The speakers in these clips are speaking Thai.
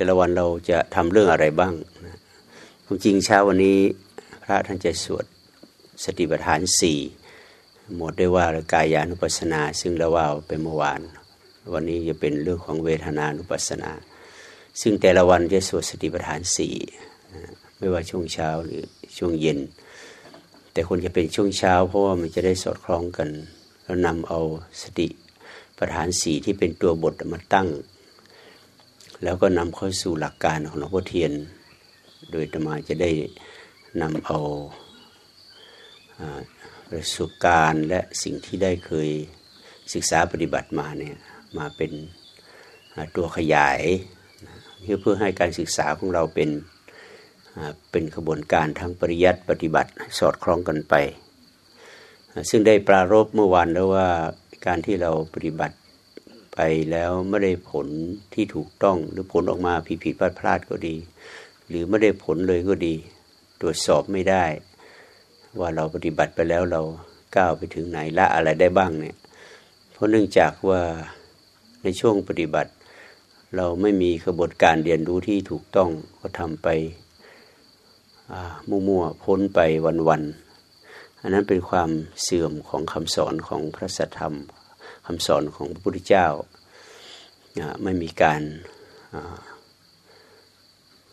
แต่ละวันเราจะทำเรื่องอะไรบ้างนะความจริงเช้าวันนี้พระท่านจะสวดสติปัฏฐานสี่หมดได้ว่ากายานุปัสสนา ซึ่งเราว่าไปเมื่อวาน วันนี้จะเป็นเรื่องของเวทนานุปัสสนา ซึ่งแต่ละวันจะสวดสติปัฏฐานสี่ไม่ว่าช่วงเช้าหรือช่วงเย็น แต่คนจะเป็นช่วงเช้า เพราะว่ามันจะได้สอดคล้องกันแล้วนำเอาสติปัฏฐานสี่ที่เป็นตัวบทมาตั้ง แล้วก็นำเข้าสู่หลักการของหลวงพ่อเทียน โดยธรรมาจะได้นำเอาประสบการณ์และสิ่งที่ได้เคยศึกษาปฏิบัติมาเนี่ยมาเป็นตัวขยายเพื่อให้การศึกษาของเราเป็นเป็นขบวนการทั้งปริยัติปฏิบัติสอดคล้องกันไป ซึ่งได้ปรารบเมื่อวานแล้วว่าการที่เราปฏิบัติ ไปแล้วไม่ได้ผลที่ถูกต้องหรือผลออกมาผิดผิดพลาดพลาดก็ดี หรือไม่ได้ผลเลยก็ดี ตรวจสอบไม่ได้ ว่าเราปฏิบัติไปแล้วเราก้าวไปถึงไหนละอะไรได้บ้างเนี่ย เพราะเนื่องจากว่าในช่วงปฏิบัติ เราไม่มีกระบวนการเรียนรู้ที่ถูกต้องก็ทำไปมั่วๆพ้นไปวันๆอันนั้นเป็นความเสื่อมของคำสอนของพระสัทธรรมคำสอนของพระพุทธเจ้า ไม่มีการ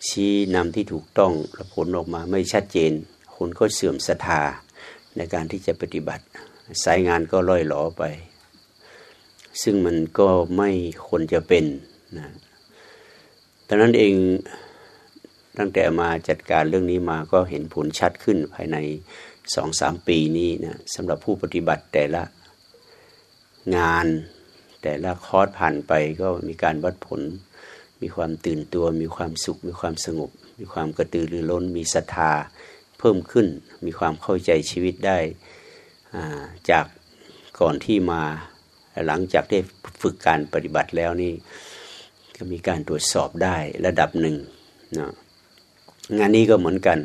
ชี้นำที่ถูกต้องและผลออกมาไม่ชัดเจน คนก็เสื่อมศรัทธาในการที่จะปฏิบัติ สายงานก็ล่อยหลอไป ซึ่งมันก็ไม่ควรจะเป็นนะดังนั้นเองตั้งแต่มาจัดการเรื่องนี้มาก็เห็นผลชัดขึ้นภายในสองสามปีนี้นะสำหรับผู้ปฏิบัติแต่ละงาน แต่ละคอร์สผ่านไปก็มีการวัดผล มีความตื่นตัว มีความสุข มีความสงบ มีความกระตือรือร้น มีศรัทธาเพิ่มขึ้น มีความเข้าใจชีวิตได้จากก่อนที่มาหลังจากได้ฝึกการปฏิบัติแล้วนี่ก็มีการตรวจสอบได้ระดับหนึ่งนะงานนี้ก็เหมือนกัน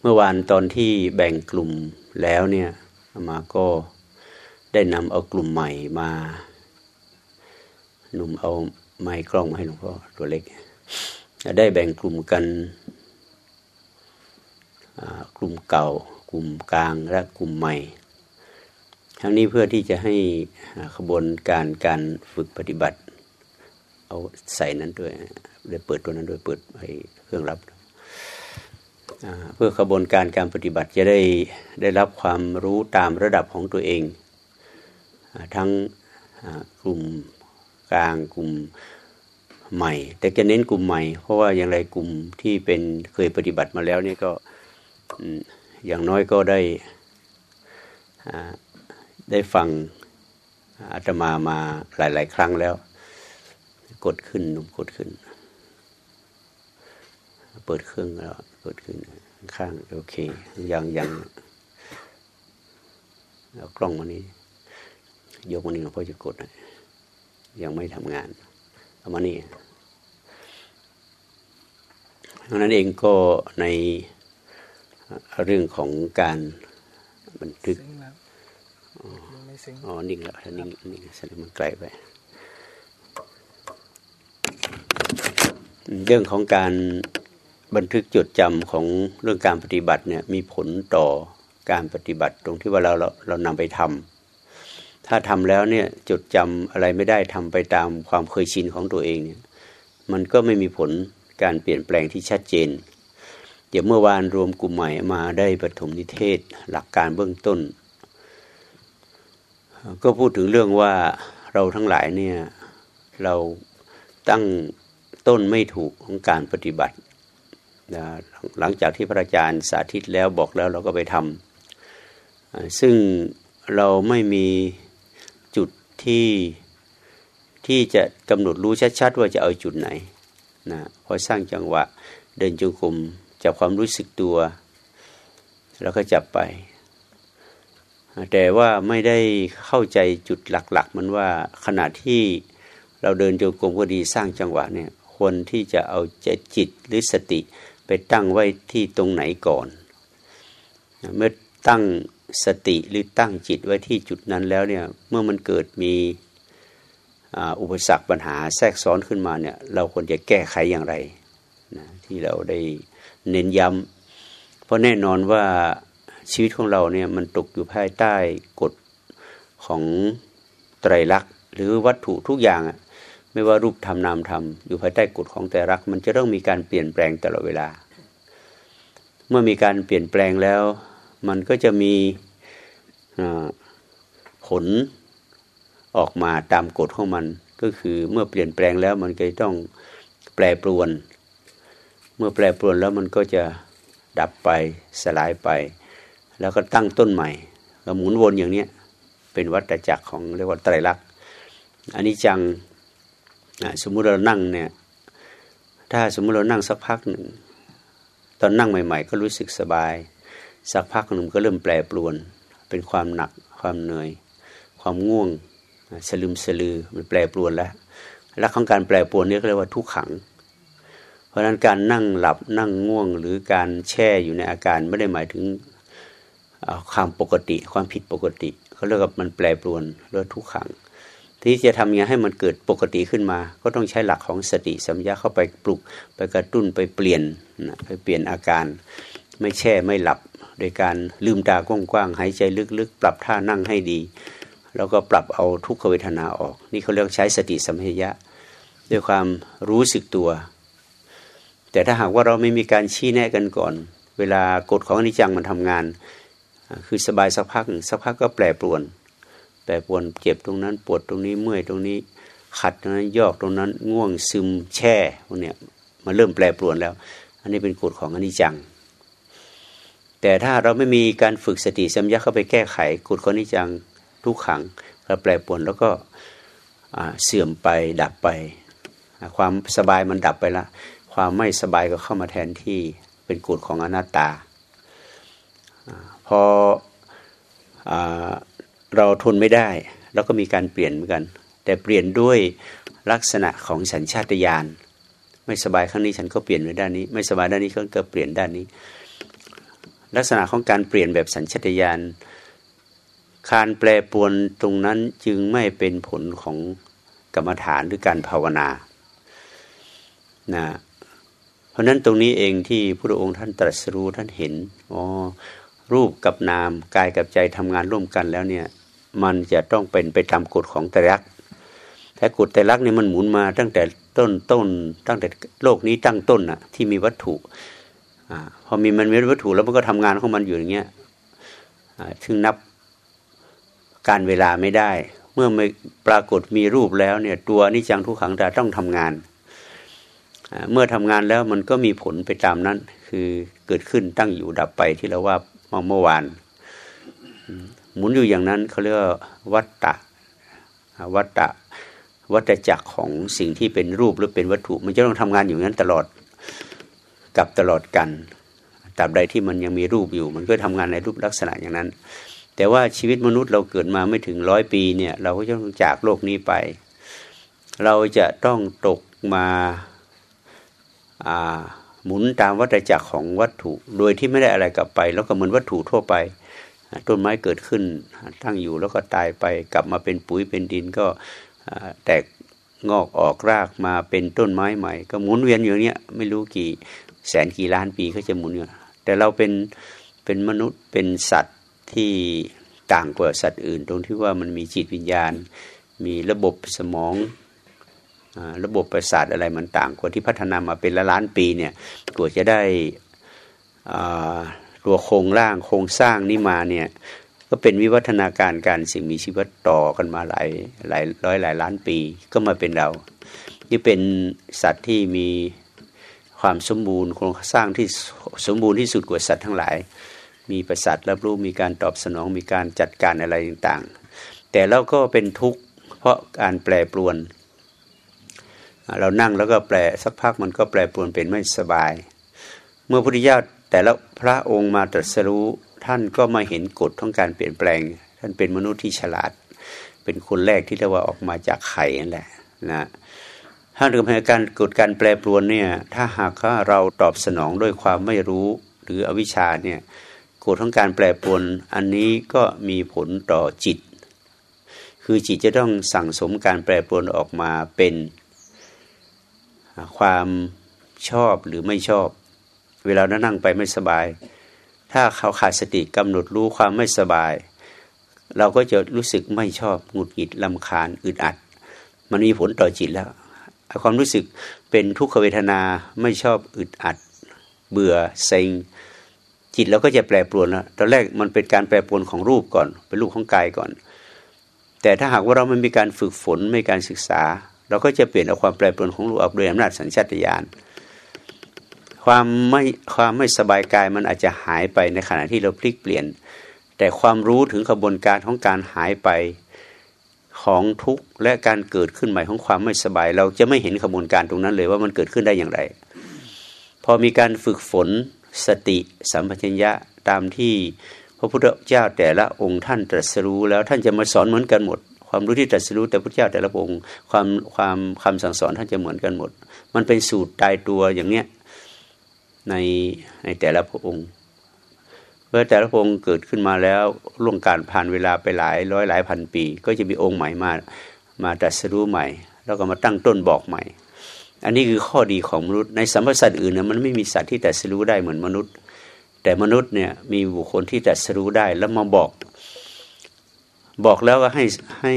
เมื่อวานตอนที่แบ่งกลุ่มแล้วเนี่ยมาก็ได้นำเอากลุ่มใหม่มา หนุ่มเอาไม้กล้องมาให้หลวงพ่อตัวเล็ก ได้แบ่งกลุ่มกันกลุ่มเก่า กลุ่มกลางและกลุ่มใหม่ ทั้งนี้เพื่อที่จะให้ขบวนการการฝึกปฏิบัติ เอาใส่นั้นด้วยได้เปิดตัวนั้นด้วยเปิดให้เครื่องรับ เพื่อขบวนการการปฏิบัติจะได้ได้รับความรู้ตามระดับของตัวเอง ทั้งกลุ่ม กลางกลุ่มใหม่ แต่จะเน้นกลุ่มใหม่ เพราะว่าอย่างไรกลุ่มที่เป็นเคยปฏิบัติมาแล้วนี่ก็อย่างน้อยก็ได้ได้ฟังอาตมามาหลาย ๆ ครั้งแล้ว กดขึ้นนุ่มกดขึ้น เปิดเครื่องแล้วเปิดขึ้นข้างโอเคยังยังเอากล้องมานี้ ยกมานี่หลวงพ่อจะกด ยังไม่ทำงานเอามานี่ดังนั้นเองก็ในเรื่องของการบันทึกอ๋อ นิ่งแล้วนิ่งนิ่งแสดงมันไกลไป เรื่องของการบันทึกจดจำของเรื่องการปฏิบัติเนี่ยมีผลต่อการปฏิบัติตรงที่ว่าเราเราเรานำไปทำ ถ้าทำแล้วเนี่ยจดจำอะไรไม่ได้ทำไปตามความเคยชินของตัวเองเนี่ยมันก็ไม่มีผลการเปลี่ยนแปลงที่ชัดเจน เดี๋ยวเมื่อวานรวมกลุ่มใหม่มาได้ปฐมนิเทศหลักการเบื้องต้น ก็พูดถึงเรื่องว่าเราทั้งหลายเนี่ยเราตั้งต้นไม่ถูกของการปฏิบัติหลังจากที่พระอาจารย์สาธิตแล้วบอกแล้วเราก็ไปทำซึ่งเราไม่มี ที่ที่จะกำหนดรู้ชัดๆว่าจะเอาจุดไหนนะพอสร้างจังหวะเดินจงกรมจับความรู้สึกตัว แล้วก็จับไป แต่ว่าไม่ได้เข้าใจจุดหลัก ๆ มันว่าขณะที่เราเดินจงกรมก็ดีสร้างจังหวะเนี่ยควรที่จะเอาใจจิตหรือสติไปตั้งไว้ที่ตรงไหนก่อน เมื่อตั้ง สติหรือตั้งจิตไว้ที่จุดนั้นแล้วเนี่ยเมื่อมันเกิดมีอุปสรรคปัญหาแทรกซ้อนขึ้นมาเนี่ยเราควรจะแก้ไขอย่างไรนะที่เราได้เน้นย้ำเพราะแน่นอนว่าชีวิตของเราเนี่ยมันตกอยู่ภายใต้กฎของไตรลักษณ์หรือวัตถุทุกอย่างไม่ว่ารูปธรรมนามธรรมอยู่ภายใต้กฎของไตรลักษณ์มันจะต้องมีการเปลี่ยนแปลงตลอดเวลา เมื่อมีการเปลี่ยนแปลงแล้ว มันก็จะมีผลออกมาตามกฎของมัน ก็คือเมื่อเปลี่ยนแปลงแล้วมันก็ต้องแปรปรวน เมื่อแปรปรวนแล้วมันก็จะดับไปสลายไป แล้วก็ตั้งต้นใหม่ก็หมุนวนอย่างนี้เป็นวัฏจักรของเรียกว่าไตรลักษณ์อันนี้จังสมมุติเรานั่งเนี่ยถ้าสมมุติเรานั่งสักพักหนึ่งตอนนั่งใหม่ ๆ ก็รู้สึกสบาย สักพักหนึ่งก็เริ่มแปรปรวน เป็นความหนักความเหนื่อย ความง่วงสลืมสลือมันแปรปรวนแล้วและของการแปรปรวนนี้เรียกว่าทุกขัง เพราะฉะนั้นการนั่งหลับนั่งง่วง หรือการแช่อยู่ในอาการไม่ได้หมายถึงความปกติ ความผิดปกติเขาเรียกว่ามันแปรปรวนเรื่อทุกขัง ที่จะทำยังไงให้มันเกิดปกติขึ้นมา ก็ต้องใช้หลักของสติสัมยาเข้าไปปลุกไปกระตุ้นไปเปลี่ยนไปเปลี่ยนอาการ ไม่แช่ไม่หลับ โดยการลืมตากว้างๆหายใจลึกๆ ปรับท่านั่งให้ดี แล้วก็ปรับเอาทุกขเวทนาออก นี่เขาเรียกใช้สติสัมเพยะด้วยความรู้สึกตัว แต่ถ้าหากว่าเราไม่มีการชี้แนะกันก่อน เวลากฎของอนิจจังมันทำงาน คือสบายสักพักสักพักก็แปรปรวน แปรปรวนเจ็บตรงนั้นปวดตรงนี้เมื่อยตรงนี้ขัดตรงนั้นยอกตรงนั้นง่วงซึมแช่พวกเนี้ยมาเริ่มแปรปรวนแล้ว อันนี้เป็นกฎของอนิจจัง แต่ถ้าเราไม่มีการฝึกสติสัมยาเข้าไปแก้ไขกฎของอนิจจังทุกขังก็แปรปรวนแล้วก็เสื่อมไปดับไป ความสบายมันดับไปละ ความไม่สบายก็เข้ามาแทนที่เป็นกฎของอนัตตาพออเราทนไม่ได้เราก็มีการเปลี่ยนเหมือนกัน แต่เปลี่ยนด้วยลักษณะของสัญชาตญาณไม่สบายครั้งนี้ฉันก็เปลี่ยนไปด้านนี้ ไม่สบายด้านนี้ก็เปลี่ยนด้านนี้ ลักษณะของการเปลี่ยนแบบสัญชาตญาณการแปรปวนตรงนั้นจึงไม่เป็นผลของกรรมฐานหรือการภาวนานะเพราะนั้นตรงนี้เองที่พระองค์ท่านตรัสรู้ท่านเห็นอ๋อรูปกับนามกายกับใจทำงานร่วมกันแล้วเนี่ย มันจะต้องเป็นไปตามกฎของไตรลักษณ์แต่กฎไตรลักษณ์เนี่ยมันหมุนมาตั้งแต่ต้นต้นตั้งแต่โลกนี้ตั้งต้นอะที่มีวัตถุ อพอมีมันมีวัตถุแล้วมันก็ทำงานของมันอยู่อย่างเงี้ยถึงนับการเวลาไม่ได้ เมื่อไม่ปรากฏมีรูปแล้วเนี่ย ตัวนิจังทุกขังตาต้องทำงาน เมื่อทำงานแล้วมันก็มีผลไปตามนั้น คือเกิดขึ้นตั้งอยู่ดับไปที่เราว่าเมื่อวานหมุนอยู่อย่างนั้นเขาเรียกวัตตะวัตตะวัตจักรของสิ่งที่เป็นรูปหรือเป็นวัตถุ มันจะต้องทำงานอยู่นั้นตลอด กับตลอดกันตราบใดที่มันยังมีรูปอยู่ มันก็ทำงานในรูปลักษณะอย่างนั้น แต่ว่าชีวิตมนุษย์เราเกิดมาไม่ถึงร้อยปีเนี่ยเราก็จะต้องจากโลกนี้ไป เราจะต้องตกมาหมุนตามวัฏจักรของวัตถุ โดยที่ไม่ได้อะไรกลับไป แล้วก็เหมือนวัตถุทั่วไป ต้นไม้เกิดขึ้นตั้งอยู่แล้วก็ตายไปกลับมาเป็นปุ๋ยเป็นดินก็แตกงอกออกรากมาเป็นต้นไม้ใหม่ ก็หมุนเวียนอยู่เนี้ยไม่รู้กี่ แสนกี่ล้านปีก็จะหมุนอยู่แต่เราเป็นเป็นมนุษย์เป็นสัตว์ที่ต่างกว่าสัตว์อื่น ตรงที่ว่ามันมีจิตวิญญาณ มีระบบสมองระบบประสาทอะไรมันต่างกว่าที่พัฒนามาเป็นละล้านปีเนี่ยกว่าจะได้ตัวโครงร่างโครงสร้างนี้มาเนี่ยก็เป็นวิวัฒนาการการสิ่งมีชีวิตต่อกันมาหลายหลายร้อยหลายล้านปีก็มาเป็นเรา นี่เป็นสัตว์ที่มี ความสมบูรณ์โครงสร้างที่สมบูรณ์ที่สุดกว่าสัตว์ทั้งหลาย มีประสาทรับรู้มีการตอบสนองมีการจัดการอะไรต่างๆ แต่เราก็เป็นทุกข์เพราะการแปรปรวน เรานั่งแล้วก็แปรสักพักมันก็แปรปรวนเป็นไม่สบาย เมื่อพุทธิยถาแต่ละพระองค์มาตรัสรู้ท่านก็มาเห็นกฎของการเปลี่ยนแปลง ท่านเป็นมนุษย์ที่ฉลาด เป็นคนแรกที่เรียกว่าออกมาจากไข่นั่นแหละนะ ถ้าเรื่องการเกฎการแปรปรวนเนี่ย ถ้าหากว่าเราตอบสนองด้วยความไม่รู้หรืออวิชชาเนี่ยกฎของการแปรปรวนอันนี้ก็มีผลต่อจิต คือจิตจะต้องสั่งสมการแปรปรวนออกมาเป็นความชอบหรือไม่ชอบ เวลานั่งไปไม่สบาย ถ้าเขาขาดสติกำหนดรู้ความไม่สบาย เราก็จะรู้สึกไม่ชอบหงุดหงิดลำคาญอึดอัด มันมีผลต่อจิตแล้ว ความรู้สึกเป็นทุกขเวทนาไม่ชอบอึดอัด เบื่อเซ็งจิตเราก็จะแปรปรวนแล้วตอนแรกมันเป็นการแปรปรวนของรูปก่อน เป็นรูปของกายก่อน แต่ถ้าหากว่าเราไม่มีการฝึกฝนไม่การศึกษา เราก็จะเปลี่ยนเอาความแปรปรวนของรูปออกโดยอำนาจสัญชาตญาณความไม่ความไม่สบายกายมันอาจจะหายไปในขณะที่เราพลิกเปลี่ยน แต่ความรู้ถึงกระบวนการของการหายไป ของทุกข์และการเกิดขึ้นใหม่ของความไม่สบาย เราจะไม่เห็นกระบวนการตรงนั้นเลยว่ามันเกิดขึ้นได้อย่างไร พอมีการฝึกฝนสติสัมปชัญญะตามที่พระพุทธเจ้าแต่ละองค์ท่านตรัสรู้แล้วท่านจะมาสอนเหมือนกันหมด ความรู้ที่ตรัสรู้แต่พระเจ้าแต่ละองค์ความความคำสั่งสอนท่านจะเหมือนกันหมด มันเป็นสูตรตายตัวอย่างเนี้ยในในแต่ละพระองค์ เมื่อแต่ละพระองค์เกิดขึ้นมาแล้วล่วงการผ่านเวลาไปหลายร้อยหลายพันปี ก็จะมีองค์ใหม่มามาตรัสรู้ใหม่ แล้วก็มาตั้งต้นบอกใหม่ อันนี้คือข้อดีของมนุษย์ในสัมพสัตว์อื่นเนี่ยมันไม่มีสัตว์ที่แต่สรู้ได้เหมือนมนุษย์ แต่มนุษย์เนี่ยมีบุคคลที่แต่สรู้ได้แล้วมาบอก บอกแล้วก็ให้ให้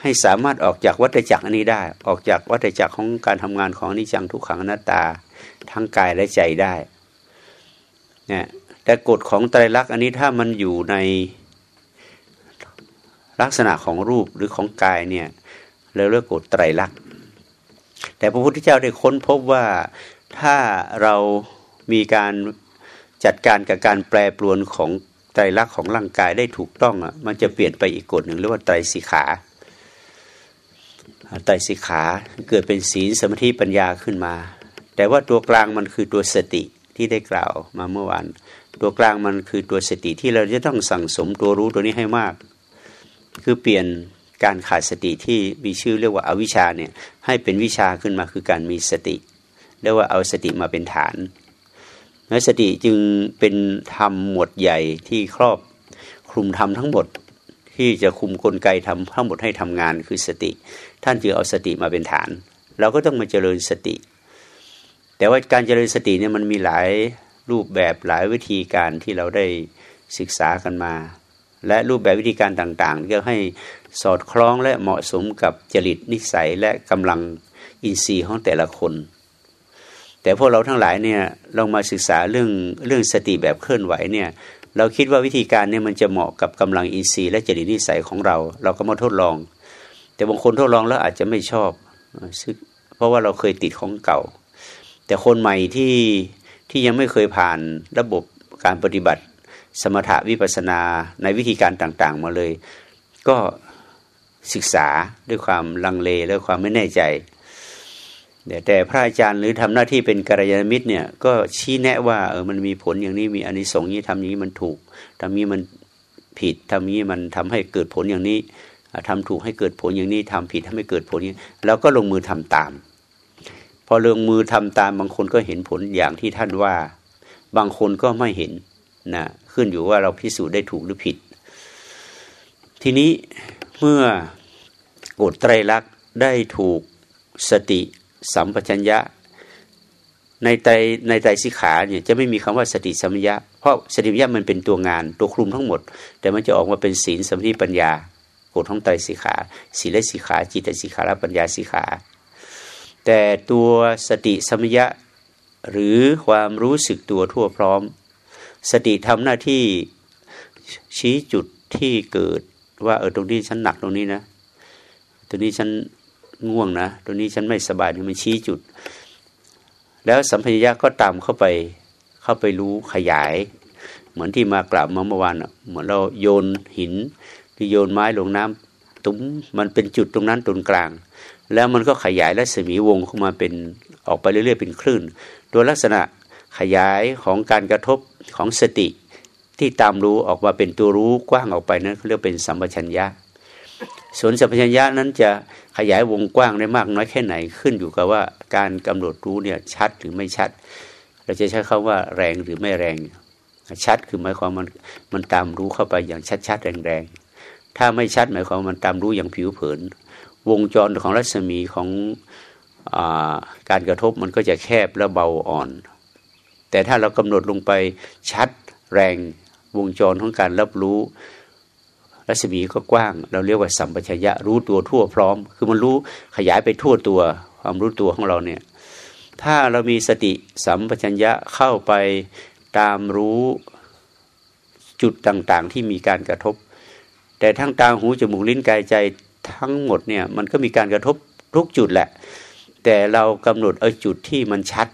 ให้สามารถออกจากวัฏจักรอันนี้ได้ ออกจากวัฏจักรของการทำงานของนิจังทุกขังอนัตตา ทั้งกายและใจได้เนี่ย แต่กฎของไตรลักษณ์อันนี้ถ้ามันอยู่ในลักษณะของรูปหรือของกายเนี่ยเราเรียกกฎไตรลักษณ์แต่พระพุทธเจ้าได้ค้นพบว่าถ้าเรามีการจัดการกับการแปรปรวนของไตรลักษณ์ของร่างกายได้ถูกต้องอะมันจะเปลี่ยนไปอีกกฎหนึ่งเรียกว่าไตรสิขา ไตรสิขาเกิดเป็นศีลสมาธิปัญญาขึ้นมา แต่ว่าตัวกลางมันคือตัวสติที่ได้กล่าวมาเมื่อวาน ตัวกลางมันคือตัวสติที่เราจะต้องสั่งสมตัวรู้ตัวนี้ให้มาก คือเปลี่ยนการขาดสติที่มีชื่อเรียกว่าอาวิชชาเนี่ยให้เป็นวิชาขึ้นมาคือการมีสติเรียกว่าเอาสติมาเป็นฐานและสติจึงเป็นธรรมหมวดใหญ่ที่ครอบคลุมธรรมทั้งหมดที่จะคุมกลไกทำทั้งหมดให้ทำงานคือสติ ท่านจึงเอาสติมาเป็นฐาน เราก็ต้องมาเจริญสติ แต่ว่าการเจริญสติเนี่ยมันมีหลาย รูปแบบหลายวิธีการที่เราได้ศึกษากันมา และรูปแบบวิธีการต่างๆก็ให้สอดคล้องและเหมาะสมกับจริตนิสัยและกำลังอินทรีย์ของแต่ละคน แต่พวกเราทั้งหลายเนี่ยลองมาศึกษาเรื่องเรื่องสติแบบเคลื่อนไหวเนี่ยเราคิดว่าวิธีการเนี่ยมันจะเหมาะกับกำลังอินทรีย์และจริตนิสัยของเรา เราก็มาทดลอง แต่บางคนทดลองแล้วอาจจะไม่ชอบ เพราะว่าเราเคยติดของเก่า แต่คนใหม่ที่ ที่ยังไม่เคยผ่านระบบการปฏิบัติ สมถะวิปัสนาในวิธีการต่างๆ มาเลย ก็ศึกษาด้วยความลังเลและความไม่แน่ใจแต่พระอาจารย์หรือทำหน้าที่เป็นกัลยาณมิตรเนี่ยก็ชี้แนะว่าเออมันมีผลอย่างนี้มีอนนี้สงนี้ทำอย่านี้มันถูกทำนี้มันผิดทำนี้มันทำให้เกิดผลอย่างนี้ทำถูกให้เกิดผลอย่างนี้ทำผิดทำให้เกิดผลอย่างนี้เราก็ลงมือทำตาม อลงมือทำตามบางคนก็เห็นผลอย่างที่ท่านว่า บางคนก็ไม่เห็นนะขึ้นอยู่ว่าเราพิสูจน์ได้ถูกหรือผิด ทีนี้เมื่อกฎไตรลักษณ์ได้ถูกสติสัมปชัญญะ ในไตในไตสิขาเนี่ยจะไม่มีคำว่าสติสัมปชัญญะเพราะสติสัมปชัญญะมันเป็นตัวงานตัวคลุมทั้งหมด แต่มันจะออกมาเป็นศีลสมาธิปัญญากฎของไตสิขาศีลสิขาจิตสิขาและปัญญาสิขา แต่ตัวสติสมปชัญญะหรือความรู้สึกตัวทั่วพร้อม สติทำหน้าที่ชี้จุดที่เกิดว่าเออตรงนี้ฉันหนักตรงนี้นะตรงนี้ฉันง่วงนะตรงนี้ฉันไม่สบายมันชี้จุด แล้วสัมพัญญะก็ตามเข้าไปเข้าไปรู้ขยาย เหมือนที่มากราบเมื่อวานเหมือนเราโยนหินหรือโยนไม้ลงน้ำตุ้มมันเป็นจุดตรงนั้นตรงกลาง แล้วมันก็ขยายและสมีวงเข้ามาเป็นออกไปเรื่อยๆเป็นคลื่นตัวลักษณะขยายของการกระทบของสติ ที่ตามรู้ออกมาเป็นตัวรู้กว้างออกไปนั้นเขาเรียกเป็นสัมปชัญญะส่วนสัมปชัญญะนั้นจะขยายวงกว้างได้มากน้อยแค่ไหนขึ้นอยู่กับว่าการกำหนดรู้เนี่ยชัดหรือไม่ชัด เราจะใช้คำว่าแรงหรือไม่แรง ชัดคือหมายความมันมันตามรู้เข้าไปอย่างชัดๆแรงๆถ้าไม่ชัดหมายความมันตามรู้อย่างผิวเผิน วงจรของรัศมีของอการกระทบมันก็จะแคบและเบาอ่อน แต่ถ้าเรากำหนดลงไปชัดแรงวงจรของการรับรู้ รัศมีก็กว้าง เราเรียกว่าสัมปชัญญะรู้ตัวทั่วพร้อม คือมันรู้ขยายไปทั่วตัว ความรู้ตัวของเราเนี่ยถ้าเรามีสติสัมปชัญญะเข้าไปตามรู้จุดต่างๆ ที่มีการกระทบ แต่ทั้งตาหูจมูกลิ้นกายใจ ทั้งหมดเนี่ยมันก็มีการกระทบทุกจุดแหละ แต่เรากำหนดเอาจุดที่มันชัด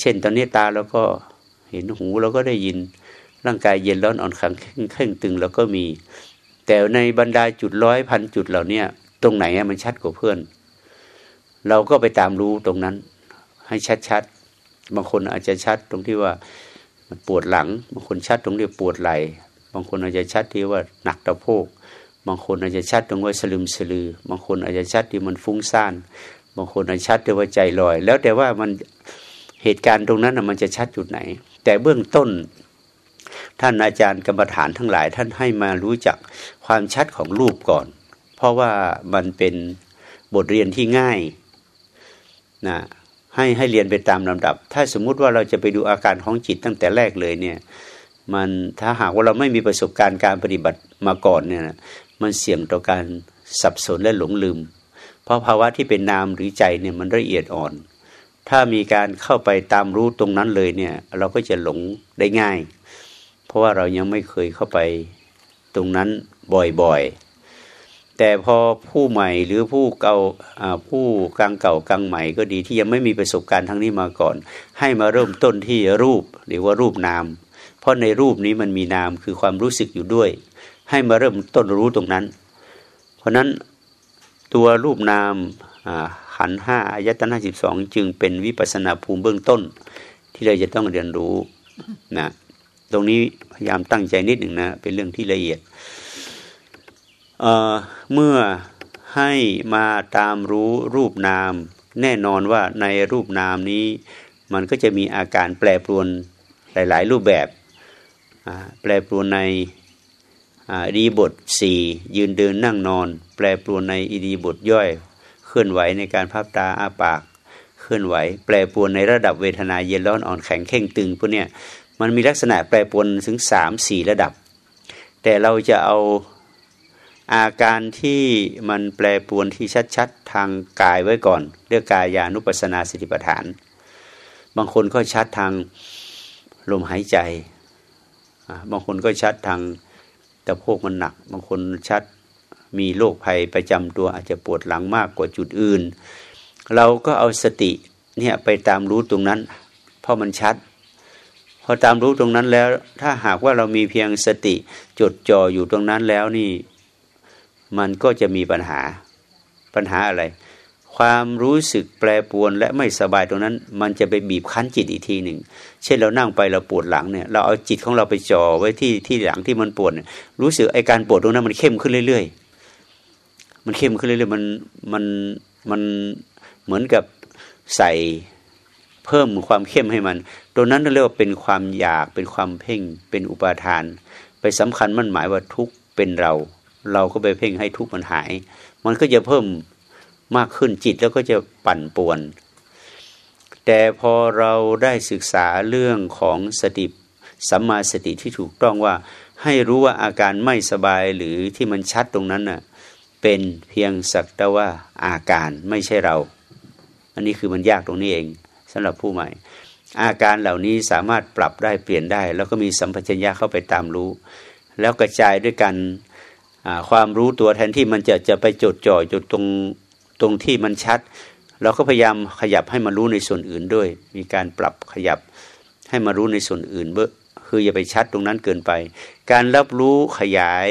เช่นตอนนี้ตาเราก็เห็นหูเราก็ได้ยินร่างกายเย็นร้อนอ่อนแขังเข่งตึงเราก็มี แต่ในบรรดาจุดร้อยพันจุดเหล่านี้ตรงไหนมันชัดกว่าเพื่อน เราก็ไปตามรู้ตรงนั้น ให้ชัดๆบางคนอาจจะชัดตรงที่ว่ามันปวดหลัง บางคนชัดตรงที่ปวดไหล่บางคนอาจจะชัดที่ว่าหนักตะโพก บางคนอาจจะชัดตรงว่าสลึมสลือ บางคนอาจจะชัดที่มันฟุ้งซ่าน บางคนอาจจะชัดที่ว่าใจลอย แล้วแต่ว่ามันเหตุการณ์ตรงนั้นมันจะชัดจุดไหน แต่เบื้องต้น ท่านอาจารย์กรรมฐานทั้งหลาย ท่านให้มารู้จักความชัดของรูปก่อน เพราะว่ามันเป็นบทเรียนที่ง่ายนะให้ให้เรียนไปตามลำดับ ถ้าสมมุติว่าเราจะไปดูอาการของจิตตั้งแต่แรกเลยเนี่ย มันถ้าหากว่าเราไม่มีประสบการณ์การปฏิบัติมาก่อนเนี่ย มันเสี่ยงต่อการสับสนและหลงลืม เพราะภาวะที่เป็นนามหรือใจเนี่ยมันละเอียดอ่อน ถ้ามีการเข้าไปตามรู้ตรงนั้นเลยเนี่ย เราก็จะหลงได้ง่าย เพราะว่าเรายังไม่เคยเข้าไปตรงนั้นบ่อยๆ แต่พอผู้ใหม่หรือผู้เก่าผู้กลางเก่ากลางใหม่ก็ดีที่ยังไม่มีประสบการณ์ทั้งนี้มาก่อน ให้มาเริ่มต้นที่รูปหรือว่ารูปนาม เพราะในรูปนี้มันมีนามคือความรู้สึกอยู่ด้วย ให้มาเริ่มต้นรู้ตรงนั้น เพราะนั้นตัวรูปนามขันห้าอายตนะสิบสองจึงเป็นวิปัสนาภูมิเบื้องต้น ที่เราจะต้องเรียนรู้นะตรงนี้พยายามตั้งใจนิดหนึ่งนะ เป็นเรื่องที่ละเอียดเมื่อให้มาตามรู้รูปนาม แน่นอนว่าในรูปนามนี้ มันก็จะมีอาการแปรปรวนหลาย ๆ รูปแบบ แปรปรวนใน ดีบทสี่ยืนเดินนั่งนอน แปรปรวนในอีดีบทย่อย เคลื่อนไหวในการพับตาอาปาก เคลื่อนไหว แปรปรวนในระดับเวทนาเย็นร้อนอ่อนแข็งเข่งตึงพวกเนี้ยมันมีลักษณะแปรปรวนถึงสามสี่ระดับ แต่เราจะเอาอาการที่มันแปรปรวนที่ชัดๆ ทางกายไว้ก่อน เรื่องกายานุปัสนาสติปัฏฐาน บางคนก็ชัดทางลมหายใจ บางคนก็ชัดทาง ตะโพกมันหนัก บางคนชัดมีโรคภัยประจำตัวอาจจะปวดหลังมากกว่าจุดอื่น เราก็เอาสติเนี่ยไปตามรู้ตรงนั้น เพราะมันชัด พอตามรู้ตรงนั้นแล้ว ถ้าหากว่าเรามีเพียงสติจดจ่ออยู่ตรงนั้นแล้วนี่ มันก็จะมีปัญหาปัญหาอะไร ความรู้สึกแปรปวนและไม่สบายตรงนั้น มันจะไปบีบคั้นจิตอีกทีหนึ่ง เช่นเรานั่งไปเราปวดหลังเนี่ย เราเอาจิตของเราไปจ่อไว้ที่ที่หลังที่มันปวดรู้สึกไอการปวดตรงนั้นมันเข้มขึ้นเรื่อย ๆ มันเข้มขึ้นเรื่อยๆมันมันมันเหมือนกับใส่เพิ่มความเข้มให้มัน ตรงนั้นเรียกว่าเป็นความอยากเป็นความเพ่งเป็นอุปาทาน ไปสำคัญมันหมายว่าทุกเป็นเรา เราก็ไปเพ่งให้ทุกมันหาย มันก็จะเพิ่ม มากขึ้นจิตแล้วก็จะปั่นป่วน แต่พอเราได้ศึกษาเรื่องของสติสัมมาสติที่ถูกต้องว่า ให้รู้ว่าอาการไม่สบายหรือที่มันชัดตรงนั้นน่ะเป็นเพียงสักแต่ว่าอาการไม่ใช่เรา อันนี้คือมันยากตรงนี้เองสำหรับผู้ใหม่ อาการเหล่านี้สามารถปรับได้เปลี่ยนได้ แล้วก็มีสัมปชัญญะเข้าไปตามรู้ แล้วกระจายด้วยกันความรู้ตัวแทนที่มันจะจะไปจดจ่อจุดตรง ตรงที่มันชัด เราก็พยายามขยับให้มารู้ในส่วนอื่นด้วย มีการปรับขยับให้มารู้ในส่วนอื่นเบ้คืออย่าไปชัดตรงนั้นเกินไป การรับรู้ขยาย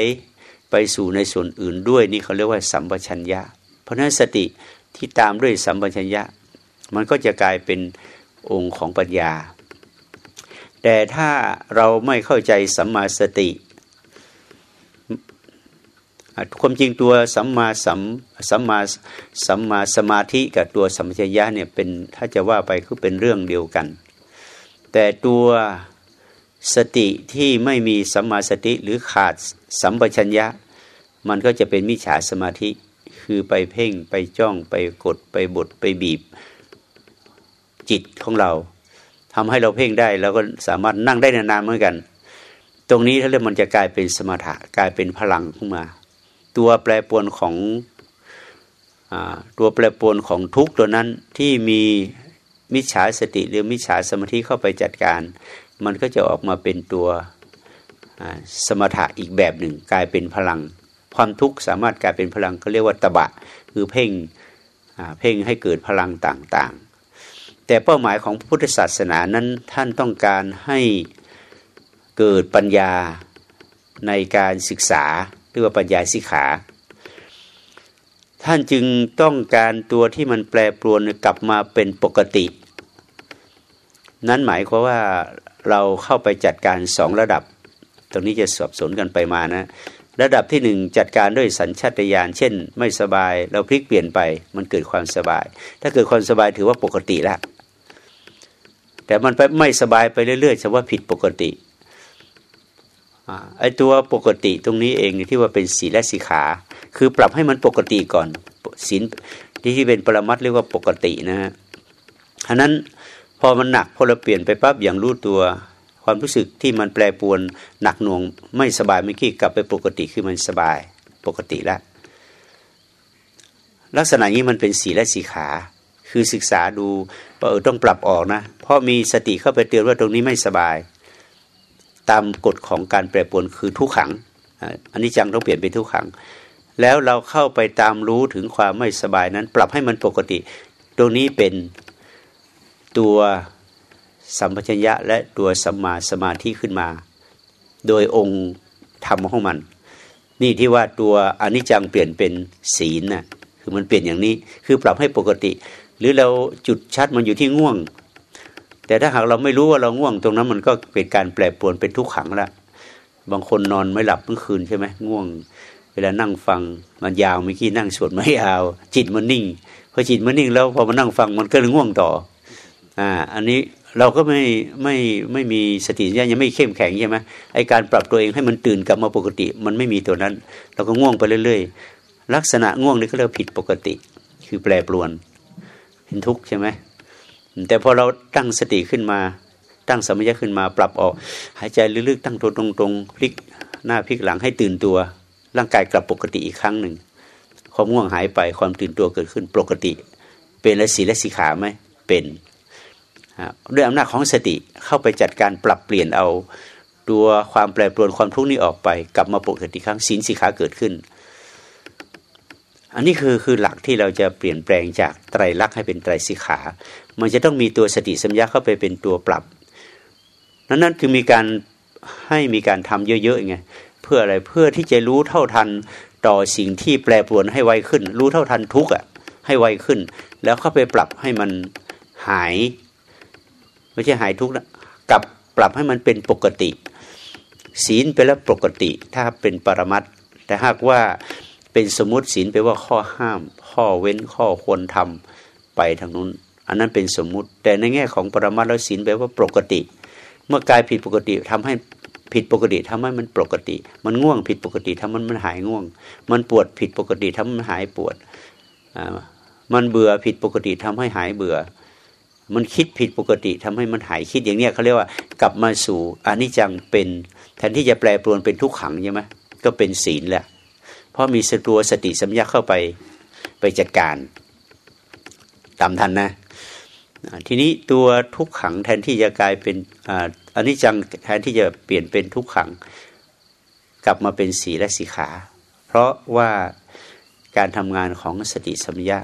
ไปสู่ในส่วนอื่นด้วยนี่เขาเรียกว่าสัมปชัญญะ เพราะนั้นสติที่ตามด้วยสัมปชัญญะ มันก็จะกลายเป็นองค์ของปัญญา แต่ถ้าเราไม่เข้าใจสัมมาสติ ความจริงตัวสัมมาสัมสัมมาสัมมาสมาธิกับตัวสัมปชัญญะเนี่ยเป็นถ้าจะว่าไปคือเป็นเรื่องเดียวกัน แต่ตัวสติที่ไม่มีสัมมาสติหรือขาดสัมปชัญญะ มันก็จะเป็นมิจฉาสมาธิ คือไปเพ่งไปจ้องไปกดไปบดไปบีบ จิตของเราทำให้เราเพ่งได้แล้วก็สามารถนั่งได้นานๆเหมือนกัน ตรงนี้ถ้าเรื่องมันจะกลายเป็นสมถะกลายเป็นพลังขึ้นมา ตัวแปรปรวนของอตัวแปรปรวนของทุกตัวนั้นที่มีมิจฉาสติหรือมิจฉาสมาธิเข้าไปจัดการ มันก็จะออกมาเป็นตัวสมถะอีกแบบหนึ่ง กลายเป็นพลัง ความทุกข์สามารถกลายเป็นพลังก็เรียกว่าตบะ คือเพ่งเพ่งให้เกิดพลังต่างๆ แต่เป้าหมายของพุทธศาสนานั้นท่านต้องการให้เกิดปัญญาในการศึกษา เรียกว่าปัญญาสิขา ท่านจึงต้องการตัวที่มันแปรปรวนกลับมาเป็นปกติ นั้นหมายความว่าเราเข้าไปจัดการสองระดับ ตรงนี้จะสับสนกันไปมานะ ระดับที่หนึ่งจัดการด้วยสัญชาตญาณเช่น ไม่สบายเราพลิกเปลี่ยนไป มันเกิดความสบาย ถ้าเกิดความสบายถือว่าปกติแล้วแต่มันไปไม่สบายไปเรื่อยๆจะว่าผิดปกติ ไอ้ตัวปกติตรงนี้เองที่ว่าเป็นศีลและสีขา คือปรับให้มันปกติก่อนศีลที่ที่เป็นปรมัตเรียกว่าปกตินะฮะฉะนั้นพอมันหนักพอเราเปลี่ยนไปปั๊บอย่างรู้ตัวความรู้สึกที่มันแปรปวนหนักหน่วงไม่สบายเมื่อกี้กลับไปปกติคือมันสบายปกติแล้วลักษณะนี้มันเป็นสีและสีขา คือศึกษาดูว่าเออต้องปรับออกนะ เพราะมีสติเข้าไปเตือนว่าตรงนี้ไม่สบาย ตามกฎของการแปรปรวนคือทุกขังอันนี้จังต้องเปลี่ยนเป็นทุกขัง แล้วเราเข้าไปตามรู้ถึงความไม่สบายนั้น ปรับให้มันปกติ ตรงนี้เป็นตัวสัมปชัญญะและตัวสัมมาสมาธิขึ้นมา โดยองค์ธรรมของมัน นี่ที่ว่าตัวอนิจจังเปลี่ยนเป็นศีลน่ะคือมันเปลี่ยนอย่างนี้คือปรับให้ปกติ หรือเราจุดชัดมันอยู่ที่ง่วง แต่ถ้าหากเราไม่รู้ว่าเราง่วงตรงนั้น มันก็เป็นการแปรปรวนเป็นทุกขังละบางคนนอนไม่หลับเมื่อคืนใช่ไหมง่วง เวลานั่งฟังมันยาวเมื่อกี้นั่งสวดไม่ยาว จิตมันนิ่งพอจิตมันนิ่งแล้วพอมานั่งฟังมันก็เลยง่วงต่ออ่าอันนี้เราก็ไม่ไม่ไม่มีสติสัญญายังไม่เข้มแข็งใช่ไหมไอการปรับตัวเองให้มันตื่นกลับมาปกติ มันไม่มีตัวนั้น เราก็ง่วงไปเรื่อย ๆ ลักษณะง่วงนี่ก็เรียกผิดปกติ คือแปรปรวน เป็นทุกข์ใช่ไหม แต่พอเราตั้งสติขึ้นมา ตั้งสมัยขึ้นมาปรับออก หายใจลึกๆตั้งตัวตรงๆพลิกหน้าพลิกหลังให้ตื่นตัว ร่างกายกลับปกติอีกครั้งหนึ่งความง่วงหายไปความตื่นตัวเกิดขึ้นปกติ เป็นและสีและสีขาไหมเป็นด้วยอำนาจของสติเข้าไปจัดการปรับเปลี่ยนเอา ตัวความแปรปรวนความทุกข์นี้ออกไป กลับมาปกติครั้งศีลสิขาเกิดขึ้น อันนี้คือคือหลักที่เราจะเปลี่ยนแปลงจากไตรลักษณ์ให้เป็นไตรสิขา มันจะต้องมีตัวสติสัมยาเข้าไปเป็นตัวปรับนั้นนั่นคือมีการให้มีการทำเยอะๆไงเพื่ออะไรเพื่อที่จะรู้เท่าทันต่อสิ่งที่แปรปรวนให้ไวขึ้น รู้เท่าทันทุกข์อะให้ไวขึ้น แล้วเข้าไปปรับให้มันหาย ไม่ใช่หายทุกข์นะกลับปรับให้มันเป็นปกติ ศีลเป็นแล้วปกติ ถ้าเป็นปรมัตแต่หากว่า เป็นสมมติศีลแปลว่าข้อห้าม ข้อเว้นข้อควรทำไปทางนู้น อันนั้นเป็นสมมุติ แต่ในแง่ของปรมัตแล้วศีลแปลว่าปกติ เมื่อกายผิดปกติทำให้ผิดปกติทำให้มันปกติ มันง่วงผิดปกติทำมันมันหายง่วง มันปวดผิดปกติทำมันหายปวดมันเบื่อผิดปกติทำให้หายเบื่อ มันคิดผิดปกติทำให้มันหายคิดอย่างเนี้ยเขาเรียกว่ากลับมาสู่อนิจจังเป็น แทนที่จะแปลปรวนเป็นทุกขังใช่ไหมก็เป็นศีลแหละ เพราะมีสตัวสติสัมยาเข้าไปไปจัดการตามทันนะ ทีนี้ตัวทุกขังแทนที่จะกลายเป็นอันนี้จังแทนที่จะเปลี่ยนเป็นทุกขัง กลับมาเป็นสีและสีขา เพราะว่าการทำงานของสติสัมยา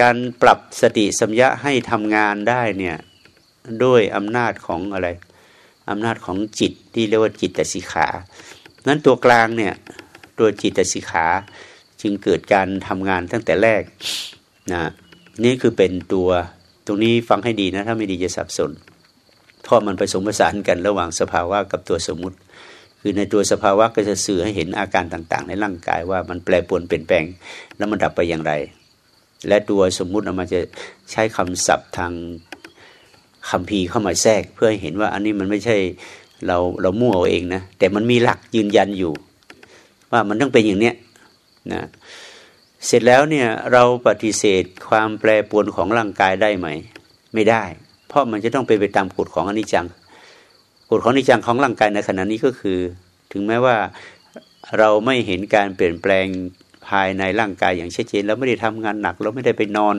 การปรับสติสัมยะให้ทำงานได้เนี่ยด้วยอำนาจของอะไรอำนาจของจิตที่เรียกว่าจิตแต่สิขา นั้นตัวกลางเนี่ย ตัวจิตสิขา จึงเกิดการทำงานตั้งแต่แรกนะนี่คือเป็นตัวตรงนี้ฟังให้ดีนะ ถ้าไม่ดีจะสับสนเพราะมันผสมผสานกันระหว่างสภาวะกับตัวสมมุติ คือในตัวสภาวะก็จะสื่อให้เห็นอาการต่าง ๆ ในร่างกายว่ามันแปรปรวนเปลี่ยนแปลง แล้วมันดับไปอย่างไร และตัวสมมุติมันจะใช้คำศัพท์ทางคำพีเข้ามาแทรกเพื่อให้เห็นว่าอันนี้มันไม่ใช่เราเรามั่วเอาเองนะแต่มันมีหลักยืนยันอยู่ ว่ามันต้องเป็นอย่างเนี้ยนะเสร็จแล้วเนี่ยเราปฏิเสธความแปรปรวนของร่างกายได้ไหม ไม่ได้ เพราะมันจะต้องเป็นไปตามกฎของอนิจจังกฎของอนิจจังของร่างกายในขณะนี้ก็คือ ถึงแม้ว่าเราไม่เห็นการเปลี่ยนแปลงภายในร่างกายอย่างชัดเจนเราไม่ได้ทำงานหนักเราไม่ได้ไปนอน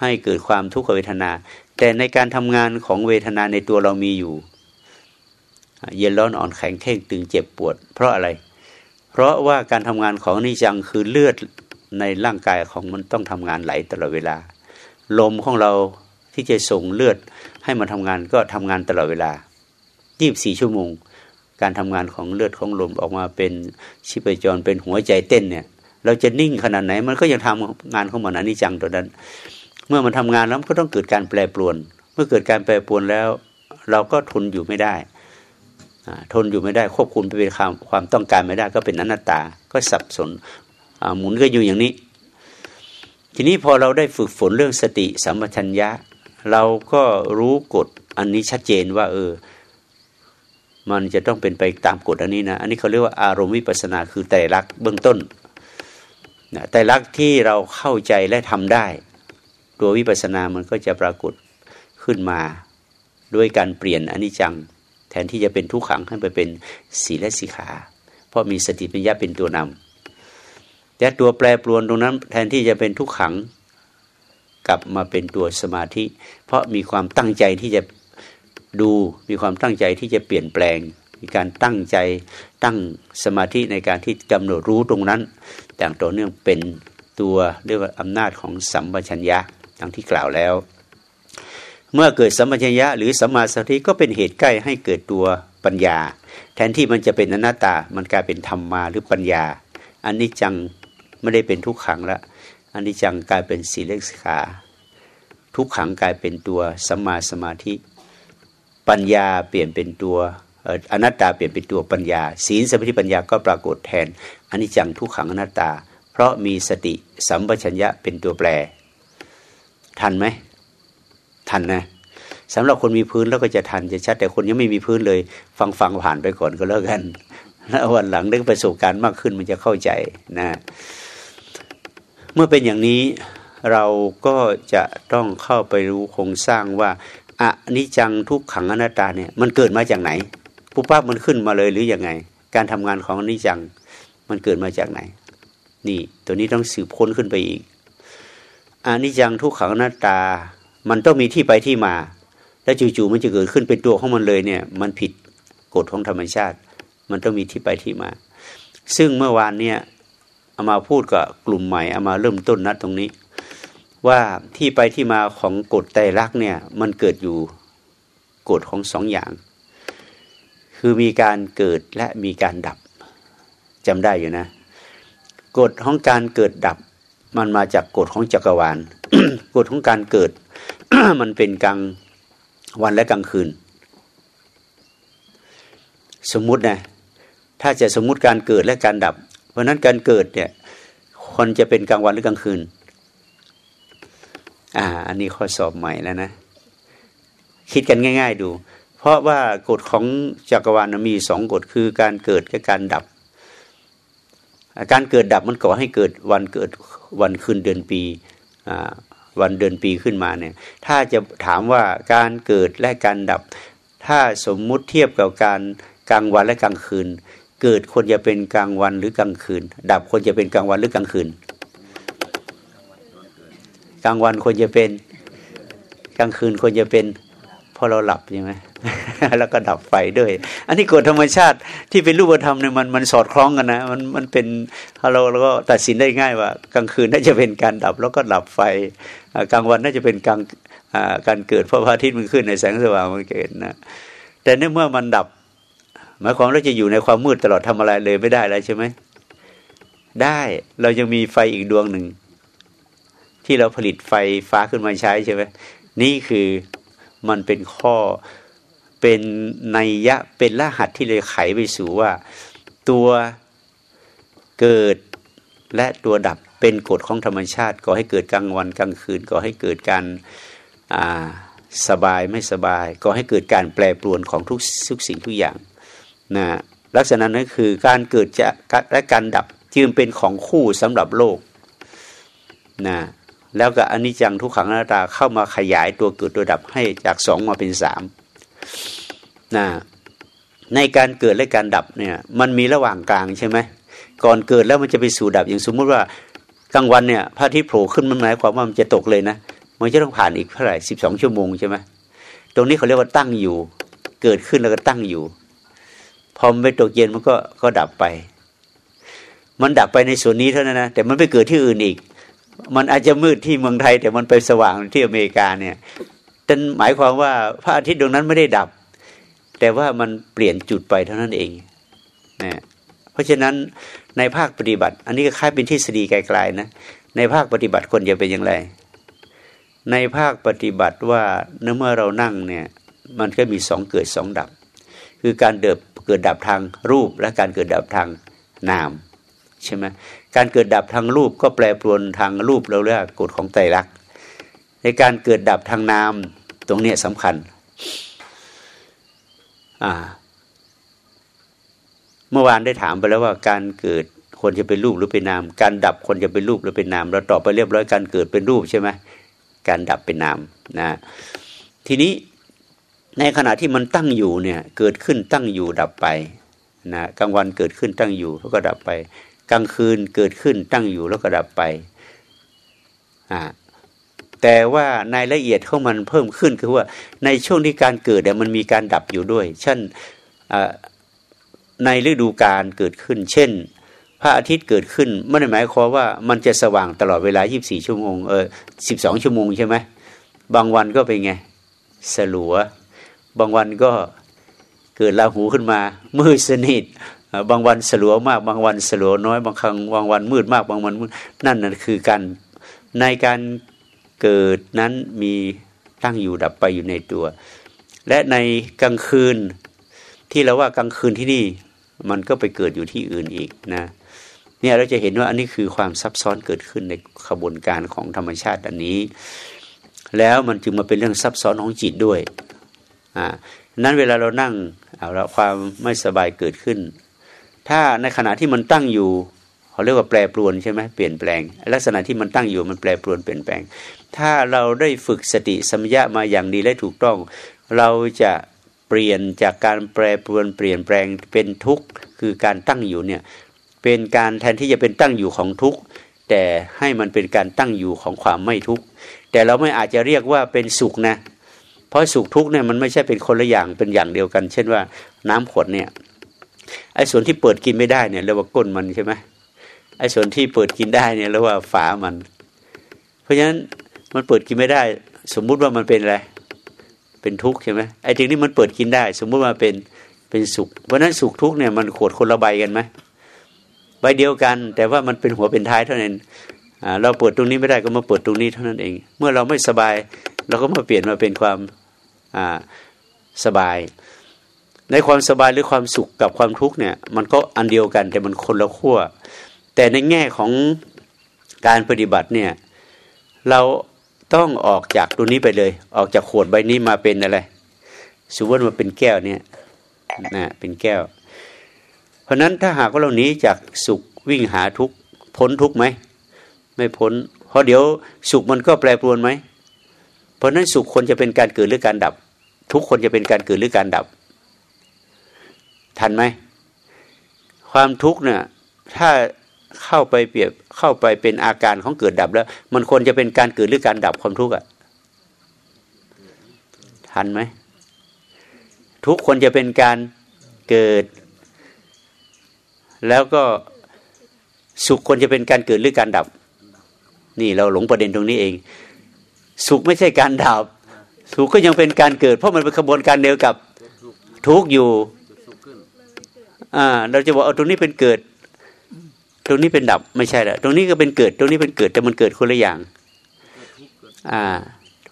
ให้เกิดความทุกขเวทนา แต่ในการทำงานของเวทนาในตัวเรามีอยู่ เย็นร้อนอ่อนแข็งเข่งตึงเจ็บปวด เพราะอะไร ราะว่าการทำงานของนิจังคือเลือดในร่างกายของมันต้องทำงานไหลตลอดเวลา ลมของเราที่จะส่งเลือดให้มันทำงานก็ทำงานตลอดเวลา 24 ชั่วโมง การทำงานของเลือดของลมออกมาเป็นชีพจรเป็นหัวใจเต้นเนี่ย เราจะนิ่งขนาดไหนมันก็ยังทำงานของมันอนิจจังตัวนั้น เมื่อมันทำงานแล้วก็ต้องเกิดการแปรปรวน เมื่อเกิดการแปรปรวนแล้ว เราก็ทนอยู่ไม่ได้ ทนอยู่ไม่ได้ควบคุมไปเป็นความความต้องการไม่ได้ ก็เป็นอนัตตา ก็สับสนหมุนก็อยู่อย่างนี้ ทีนี้พอเราได้ฝึกฝนเรื่องสติสัมปชัญญะ เราก็รู้กฎอันนี้ชัดเจนว่า เออ มันจะต้องเป็นไปตามกฎอันนี้นะ อันนี้เขาเรียกว่าอารมณ์วิปัสนาคือไตรลักษณ์เบื้องต้นนะแต่ลักที่เราเข้าใจและทำได้ ตัววิปัสสนามันก็จะปรากฏขึ้นมา ด้วยการเปลี่ยนอนิจจัง แทนที่จะเป็นทุกขังให้ไปเป็นสีและสีขา เพราะมีสติปัญญาเป็นตัวนำแต่ตัวแปรปรวนตรงนั้น แทนที่จะเป็นทุกขังกลับมาเป็นตัวสมาธิ เพราะมีความตั้งใจที่จะดูมีความตั้งใจที่จะเปลี่ยนแปลง มีการตั้งใจตั้งสมาธิในการที่กำหนดรู้ตรงนั้นอย่างต่อเนื่องเป็นตัวเรียกว่าอำนาจของสัมปชัญญะดังที่กล่าวแล้ว เมื่อเกิดสัมปชัญญะหรือสัมมาสติก็เป็นเหตุใกล้ให้เกิดตัวปัญญา แทนที่มันจะเป็นอนัตตา มันกลายเป็นธรรมมาหรือปัญญา อันนี้จังไม่ได้เป็นทุกขังละ อันนี้จังกลายเป็นสีเลกขาทุกขังกลายเป็นตัวสัมมาสมาธิ ปัญญาเปลี่ยนเป็นตัวอนัตตาเปลี่ยนเป็นตัวปัญญา ศีลสมาธิปัญญาก็ปรากฏแทนอันิจจังทุกขังอนัตตา เพราะมีสติสัมปชัญญะเป็นตัวแปร ทันไหม ทันนะสำหรับคนมีพื้นแล้วก็จะทันจะชัด แต่คนยังไม่มีพื้นเลย ฟังฟังผ่านไปก่อนก็แล้วกันแล้ววันหลังได้ประสบการณ์มากขึ้นมันจะเข้าใจนะ เมื่อเป็นอย่างนี้เราก็จะต้องเข้าไปรู้โครงสร้างว่าอนิจังทุกขังอนัตตาเนี่ยมันเกิดมาจากไหนปุ๊บปั๊บมันขึ้นมาเลยหรืออยังไง การทำงานของอนิจังมันเกิดมาจากไหน นี่ตัวนี้ต้องสืบค้นขึ้นไปอีกอนิจจังทุกขังอนัตตา มันต้องมีที่ไปที่มา แล้วจู่ๆมันจะเกิดขึ้นเป็นตัวของมันเลยเนี่ย มันผิดกฎของธรรมชาติ มันต้องมีที่ไปที่มา ซึ่งเมื่อวานเนี่ยเอามาพูดกับกลุ่มใหม่เอามาเริ่มต้นนัดตรงนี้ ว่าที่ไปที่มาของกฎไตรลักษณ์เนี่ย มันเกิดอยู่กฎของสองอย่าง คือมีการเกิดและมีการดับจำได้อยู่นะกฎของการเกิดดับ มันมาจากกฎของจักรวาลกฎของการเกิด มันเป็นกลางวันและกลางคืน สมมุตินะถ้าจะสมมุติการเกิดและการดับ เพราะนั้นการเกิดเนี่ยคนจะเป็นกลางวันหรือกลางคืน อ่า อันนี้ข้อสอบใหม่แล้วนะ คิดกันง่าย ๆ ดู เพราะว่ากฎของจักรวาลมีสองกฎคือการเกิดกับการดับ การเกิดดับมันก่อให้เกิดวันเกิดวันคืนเดือนปี อ่า วันเดือนปีขึ้นมาเนี่ย ถ้าจะถามว่าการเกิดและการดับ ถ้าสมมุติเทียบกับการกลางวันและกลางคืน เกิดคนจะเป็นกลางวันหรือกลางคืน ดับคนจะเป็นกลางวันหรือกลางคืน กลางวันควรจะเป็น กลางคืนควรจะเป็น อเราหลับใช่ไหมแล้วก็ดับไฟด้วย อันนี้กฎธรรมชาติที่เป็นรูปธรรมเนี่ยมันมันสอดคล้องกันนะ มันมันเป็นเราเราก็ตัดสินได้ง่ายว่า กลางคืนน่าจะเป็นการดับแล้วก็ดับไฟกลางวันน่าจะเป็นกลางการเกิดเพราะพระอาทิตย์มันขึ้นในแสงสว่างมันเกิดนะแต่เมื่อมันดับ หมายความเราจะอยู่ในความมืดตลอดทำอะไรเลยไม่ได้แล้วใช่ไหมได้เรายังมีไฟอีกดวงหนึ่ง ที่เราผลิตไฟฟ้าขึ้นมาใช้ใช่ไหมนี่คือ มันเป็นข้อเป็นนัยยะเป็นรหัสที่เลยไขไปสู่ว่า ตัวเกิดและตัวดับเป็นกฎของธรรมชาติก่อให้เกิดกลางวันกลางคืนก่อให้เกิดการสบายไม่สบายก็ให้เกิดการแปรปรวนของทุกทุกสิ่งทุกอย่างนะลักษณะนั้นคือการเกิดจะและการดับจึงเป็นของคู่สำหรับโลกนะ แล้วก็อนิจจังทุกขังอนัตตาเข้ามาขยายตัวเกิดตัวดับให้จากสองมาเป็นสามนะในการเกิดและการดับเนี่ย มันมีระหว่างกลางใช่ไหมก่อนเกิดแล้วมันจะไปสู่ดับอย่างสมมุติว่ากลางวันเนี่ยพระอาทิตย์โผล่ขึ้นมันหมายความว่ามันจะตกเลยนะมันจะต้องผ่านอีกเท่าไหร่สิบสองชั่วโมงใช่ไหมตรงนี้เขาเรียกว่าตั้งอยู่ เกิดขึ้นแล้วก็ตั้งอยู่ พอมันไปตกเย็นมันก็ก็ดับไป มันดับไปในส่วนนี้เท่านั้นนะแต่มันไปเกิดที่อื่นอีก มันอาจจะมืดที่เมืองไทย แต่มันไปสว่างที่อเมริกาเนี่ยนั่นหมายความว่าพระอาทิตย์ดวงนั้นไม่ได้ดับ แต่ว่ามันเปลี่ยนจุดไปเท่านั้นเองนะเพราะฉะนั้นในภาคปฏิบัติ อันนี้ก็คล้ายเป็นทฤษฎีไกลๆนะในภาคปฏิบัติคนจะเป็นอย่างไร ในภาคปฏิบัติว่าเมื่อเรานั่งเนี่ยมันก็มีสองเกิดสองดับ คือการเดิบเกิดดับทางรูปและการเกิดดับทางนามใช่ไหม การเกิดดับทางรูปก็แปรปรวนทางรูปเราเรียกกฎของไตรลักษณ์ในการเกิดดับทางนามตรงนี้สำคัญเมื่อวานได้ถามไปแล้วว่าการเกิดคนจะเป็นรูปหรือเป็นนาม การดับคนจะเป็นรูปหรือเป็นนาม เราตอบไปเรียบร้อยการเกิดเป็นรูปใช่ไหมการดับเป็นนามนะทีนี้ในขณะที่มันตั้งอยู่เนี่ยเกิดขึ้นตั้งอยู่ดับไปนะกลางวันเกิดขึ้นตั้งอยู่แล้วก็ดับไป กลางคืนเกิดขึ้นตั้งอยู่แล้วก็ดับไปอ่าแต่ว่าในละเอียดของมันเพิ่มขึ้นคือว่าในช่วงที่การเกิดเนี่ยมันมีการดับอยู่ด้วย เช่นในฤดูกาลเกิดขึ้น เช่น พระอาทิตย์เกิดขึ้นไม่ได้หมายความว่ามันจะสว่างตลอดเวลา 24 ชั่วโมงเออ12 ชั่วโมงใช่ไหมบางวันก็เป็นไงสลัว บางวันก็เกิดลาหูขึ้นมามืดสนิท บางวันสลัวมาก บางวันสลัวน้อย บางครั้งบางวันมืดมาก บางวันมืดนั่นนั่นคือการในการเกิดนั้นมีตั้งอยู่ดับไปอยู่ในตัว และในกลางคืนที่เราว่ากลางคืนที่นี่ มันก็ไปเกิดอยู่ที่อื่นอีกนะเนี่ยเราจะเห็นว่าอันนี้คือความซับซ้อนเกิดขึ้นในขบวนการของธรรมชาติอันนี้ แล้วมันจึงมาเป็นเรื่องซับซ้อนของจิตด้วยอ่านั้นเวลาเรานั่งเอาละความไม่สบายเกิดขึ้น ถ้าในขณะที่มันตั้งอยู่เขาเรียกว่าแปรปรวนใช่ไหมเปลี่ยนแปลง ลักษณะที่มันตั้งอยู่มันแปรปรวนเปลี่ยนแปลง ถ้าเราได้ฝึกสติสัมยามาอย่างดีและถูกต้อง เราจะเปลี่ยนจากการแปรปรวนเปลี่ยนแปลงเป็นทุกข์คือการตั้งอยู่เนี่ยเป็นการแทนที่จะเป็นตั้งอยู่ของทุกข์แต่ให้มันเป็นการตั้งอยู่ของความไม่ทุกข์แต่เราไม่อาจจะเรียกว่าเป็นสุขนะ เพราะสุขทุกข์เนี่ยมันไม่ใช่เป็นคนละอย่างเป็นอย่างเดียวกัน เช่นว่าน้ำขวดเนี่ย ไอ้ส่วนที่เปิดกินไม่ได้เนี่ยเรียกว่าก้นมันใช่ไหมไอ้ส่วนที่เปิดกินได้เนี่ยเรียกว่าฝามัน เพราะฉะนั้นมันเปิดกินไม่ได้ สมมุติว่ามันเป็นอะไร เป็นทุกข์ใช่ไหมไอ้ทีนี้มันเปิดกินได้ สมมุติว่าเป็นเป็นสุข เพราะฉะนั้นสุขทุกข์เนี่ยมันขวดคนละใบกันไหมใบเดียวกัน แต่ว่ามันเป็นหัวเป็นท้ายเท่านั้นเราเปิดตรงนี้ไม่ได้ก็มาเปิดตรงนี้เท่านั้นเอง เมื่อเราไม่สบาย เราก็มาเปลี่ยนมาเป็นความสบาย ในความสบายหรือความสุขกับความทุกข์เนี่ย มันก็อันเดียวกันแต่มันคนละขั้วแต่ในแง่ของการปฏิบัติเนี่ย เราต้องออกจากตัวนี้ไปเลย ออกจากขวดใบนี้มาเป็นอะไรสมมติมาเป็นแก้วเนี่ยนะเป็นแก้ว เพราะนั้นถ้าหากว่าเราหนีจากสุขวิ่งหาทุกพ้นทุกไหมไม่พ้น เพราะเดี๋ยวสุขมันก็แปรปรวนไหมเพราะนั้นสุขคนจะเป็นการเกิดหรือการดับ ทุกคนจะเป็นการเกิดหรือการดับ ทันไหมความทุกข์เนี่ยถ้าเข้าไปเปรียบเข้าไปเป็นอาการของเกิดดับแล้ว มันควรจะเป็นการเกิดหรือการดับความทุกข์อะทันไหมทุกคนจะเป็นการเกิด แล้วก็สุขควรจะเป็นการเกิดหรือการดับ นี่เราหลงประเด็นตรงนี้เอง สุขไม่ใช่การดับสุขก็ยังเป็นการเกิด เพราะมันเป็นขบวนการเดียวกับทุกอยู่ อ่า เราจะบอกเอาตรงนี้เป็นเกิด ตรงนี้เป็นดับไม่ใช่ละตรงนี้ก็เป็นเกิด ตรงนี้เป็นเกิดแต่มันเกิดคนละอย่าง อ่า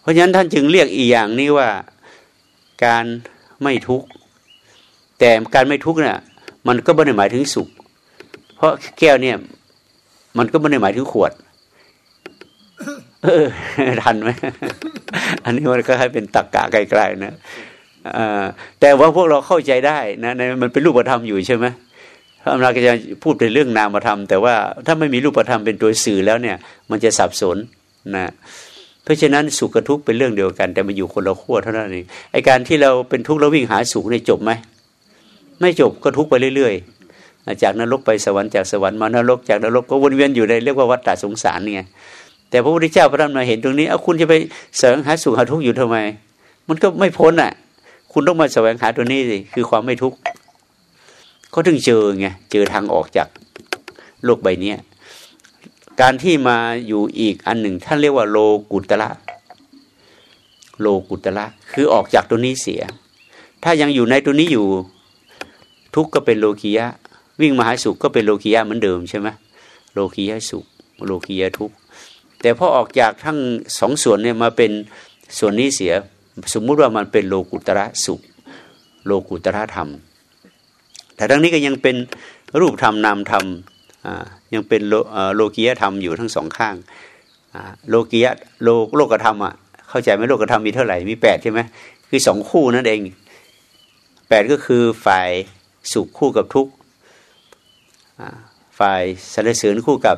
เพราะฉะนั้นท่านจึงเรียกอีกอย่างนี้ว่าการไม่ทุกข์แต่การไม่ทุกข์เนี่ยมันก็ไม่ได้หมายถึงสุข เพราะแก้วเนี่ย มันก็ไม่ได้หมายถึงขวดเออทันไหม อันนี้มันก็ให้เป็นตักกะไกลๆนะ แต่ว่าพวกเราเข้าใจได้นะมันเป็นรูปธรรมอยู่ใช่ไหมพระอมราก็จะพูดเป็นเรื่องนามธรรม แต่ว่าถ้าไม่มีรูปธรรมเป็นตัวสื่อแล้วเนี่ย มันจะสับสนนะเพราะฉะนั้นสุขกับทุกข์เป็นเรื่องเดียวกัน แต่มันอยู่คนละขั้วเท่านั้นเองไอการที่เราเป็นทุกข์แล้ววิ่งหาสุขเนี่ยจบไหมไม่จบก็ทุกข์ไปเรื่อยๆจากนรกไปสวรรค์จากสวรรค์มานรกจากนรกก็วนเวียนอยู่ในเรียกว่าวัฏฏะสงสารไงแต่พระพุทธเจ้าพระธรรมมาเห็นตรงนี้เอาคุณจะไปแสวงหาสุขหาทุกข์อยู่ทำไม มันก็ไม่พ้นอะ คุณต้องมาแสวงหาตัวนี้สิคือความไม่ทุกข์ก็ถึงเจอไงเจอทางออกจากโลกใบนี้การที่มาอยู่อีกอันหนึ่ง ท่านเรียกว่าโลกุตระโลกุตระคือออกจากตัวนี้เสีย ถ้ายังอยู่ในตัวนี้อยู่ ทุกข์ก็เป็นโลกียะ วิ่งมาหาสุขก็เป็นโลกียะเหมือนเดิมใช่ไหมโลกียะสุข โลกียะทุกข์แต่พอออกจากทั้งสองส่วนเนี่ยมาเป็นส่วนนี้เสีย สมมุติว่ามันเป็นโลกุตระสุข โลกุตระธรรม แต่ทั้งนี้ก็ยังเป็นรูปธรรมนามธรรมยังเป็นโลกียธรรมอยู่ทั้งสองข้างโลกียะโลโลกธรรมอะเข้าใจไหมโลกธรรมมีเท่าไหร่มีแปดใช่ไหมคือสองคู่นั่นเองแปดก็คือฝ่ายสุขคู่กับทุกข์ฝ่ายสรรเสริญคู่กับ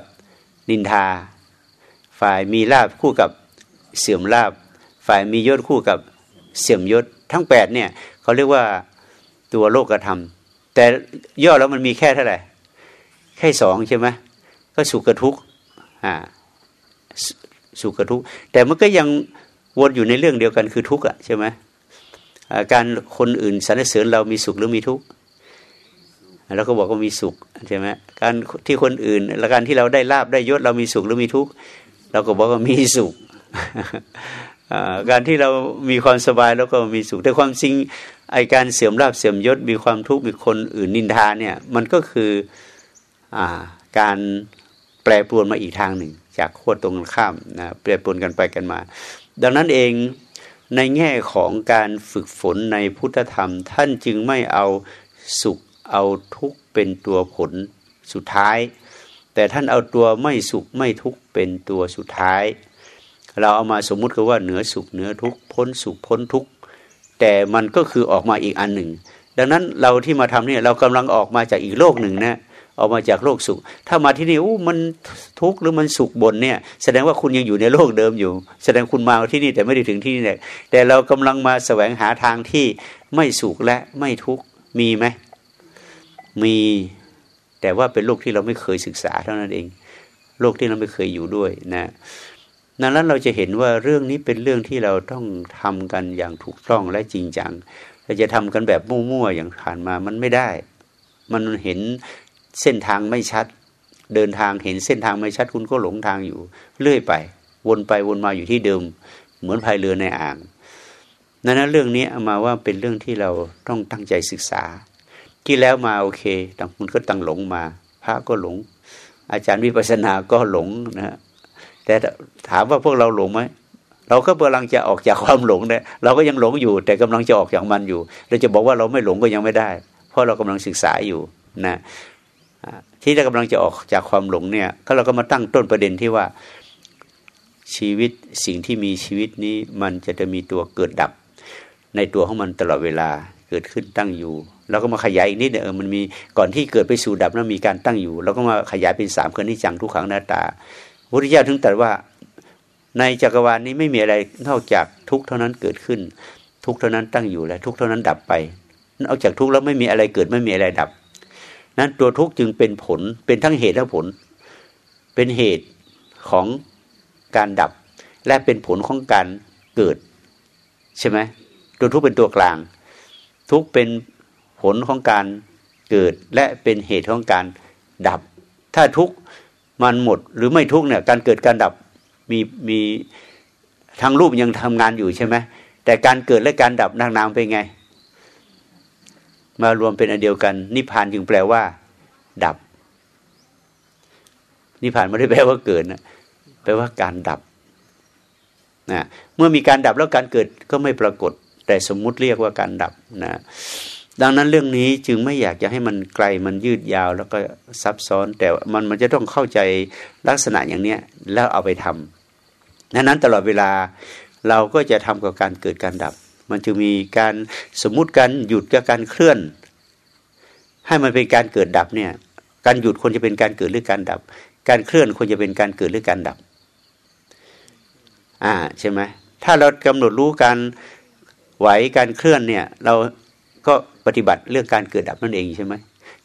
นินทา ฝ่ายมีลาบคู่กับเสื่อมลาบ ฝ่ายมียศคู่กับ เสื่อมยศทั้งแปดเนี่ยเขาเรียกว่าตัวโลกธรรม แต่ย่อแล้วมันมีแค่เท่าไหร่แค่สองใช่ไหมก็สุขทุกข์อ่าสุขทุกข์แต่มันก็ยังวนอยู่ในเรื่องเดียวกันคือทุกข์อะใช่ไหมการคนอื่นสรรเสริญเรามีสุขหรือมีทุกข์เราก็บอกว่ามีสุขใช่ไหมการที่คนอื่นและการที่เราได้ลาบได้ยศเรามีสุขหรือมีทุกข์เราก็บอกว่ามีสุข การที่เรามีความสบายแล้วก็มีสุขแต่ความจริงไอการเสื่อมลาบเสื่อมยศมีความทุกข์มีคนอื่นนินทาเนี่ยมันก็คือการแปรปรวนมาอีกทางหนึ่ง จากขั้วตรงกันข้ามนะแปรปรวนกันไปกันมา ดังนั้นเองในแง่ของการฝึกฝนในพุทธธรรม ท่านจึงไม่เอาสุขเอาทุกข์เป็นตัวผลสุดท้าย แต่ท่านเอาตัวไม่สุขไม่ทุกข์เป็นตัวสุดท้าย เราเอามาสมมุติกันว่าเหนือสุขเหนือทุกพ้นสุขพ้นทุกแต่มันก็คือออกมาอีกอันหนึ่ง ดังนั้นเราที่มาทำเนี่ยเรากำลังออกมาจากอีกโลกหนึ่งนะออกมาจากโลกสุข ถ้ามาที่นี่อู้มันทุกข์หรือมันสุขบนเนี่ย แสดงว่าคุณยังอยู่ในโลกเดิมอยู่ แสดงคุณมาที่นี่แต่ไม่ได้ถึงที่นี่แต่เรากำลังมาแสวงหาทางที่ไม่สุขและไม่ทุกข์มีไหมมีแต่ว่าเป็นโลกที่เราไม่เคยศึกษาเท่านั้นเอง โลกที่เราไม่เคยอยู่ด้วยนะ นั้นเราจะเห็นว่าเรื่องนี้เป็นเรื่องที่เราต้องทำกันอย่างถูกต้องและจริงจังเราจะทำกันแบบมั่วๆอย่างผ่านมามันไม่ได้ มันเห็นเส้นทางไม่ชัด เดินทางเห็นเส้นทางไม่ชัดคุณก็หลงทางอยู่ เรื่อยไป วนไปวนมาอยู่ที่เดิม เหมือนพายเรือในอ่างนั้นเรื่องนี้มาว่าเป็นเรื่องที่เราต้องตั้งใจศึกษา ที่แล้วมาโอเคต่างคุณก็ตั้งหลงมา พระก็หลง อาจารย์วิปัสสนาก็หลงนะ แต่ถามว่าพวกเราหลงไหมเราก็กำลังจะออกจากความหลงเนี่ยเราก็ยังหลงอยู่ แต่กำลังจะออกจากมันอยู่เราจะบอกว่าเราไม่หลงก็ยังไม่ได้ เพราะเรากำลังศึกษาอยู่นะที่เรากำลังจะออกจากความหลงเนี่ยก็เราก็มาตั้งต้นประเด็นที่ว่าชีวิตสิ่งที่มีชีวิตนี้มันจะจะมีตัวเกิดดับ ในตัวของมันตลอดเวลาเกิดขึ้นตั้งอยู่ แล้วก็มาขยายอีกนิดเออมันมีก่อนที่เกิดไปสู่ดับนั้นมีการตั้งอยู่ แล้วก็มาขยายเป็นสามคืนที่จังทุกขังหน้าตา พุทธเจ้าถึงตรัสว่าในจักรวาลนี้ไม่มีอะไรนอกจากทุกเท่านั้นเกิดขึ้น ทุกเท่านั้นตั้งอยู่และทุกเท่านั้นดับไปนอกจากทุกแล้วไม่มีอะไรเกิดไม่มีอะไรดับ นั้นตัวทุกข์จึงเป็นผลเป็นทั้งเหตุและผล เป็นเหตุของการดับ และเป็นผลของการเกิด ใช่ไหมตัวทุกข์เป็นตัวกลาง ทุกข์เป็นผลของการเกิดและเป็นเหตุของการดับ ถ้าทุกข์ มันหมดหรือไม่ทุกเนี่ยการเกิดการดับมีมีทางรูปยังทำงานอยู่ใช่ไหมแต่การเกิดและการดับนางนามเป็นไง มารวมเป็นอันเดียวกัน นิพพานจึงแปลว่า ดับ นิพพานไม่ได้แปลว่าเกิดนะแปลว่าการดับนะเมื่อมีการดับแล้วการเกิดก็ไม่ปรากฏ แต่สมมุติเรียกว่าการดับนะ ดังนั้นเรื่องนี้จึงไม่อยากจะให้มันไกลมันยืดยาวแล้วก็ซับซ้อน แต่มันมันจะต้องเข้าใจลักษณะอย่างเนี้ยแล้วเอาไปทนั้นนั้นตลอดเวลาเราก็จะทำกับการเกิดการดับ มันจะมีการสมมุติการหยุดกับการเคลื่อน ให้มันเป็นการเกิดดับเนี่ยการหยุดควรจะเป็นการเกิดหรือการดับ การเคลื่อนควรจะเป็นการเกิดหรือการดับอ่าใช่ไหมถ้าเรากำหนดรู้การไหวการเคลื่อนเนี่ยเราก็ ฏิบัติเรื่องการเกิดดับนั่นเองใช่ไหม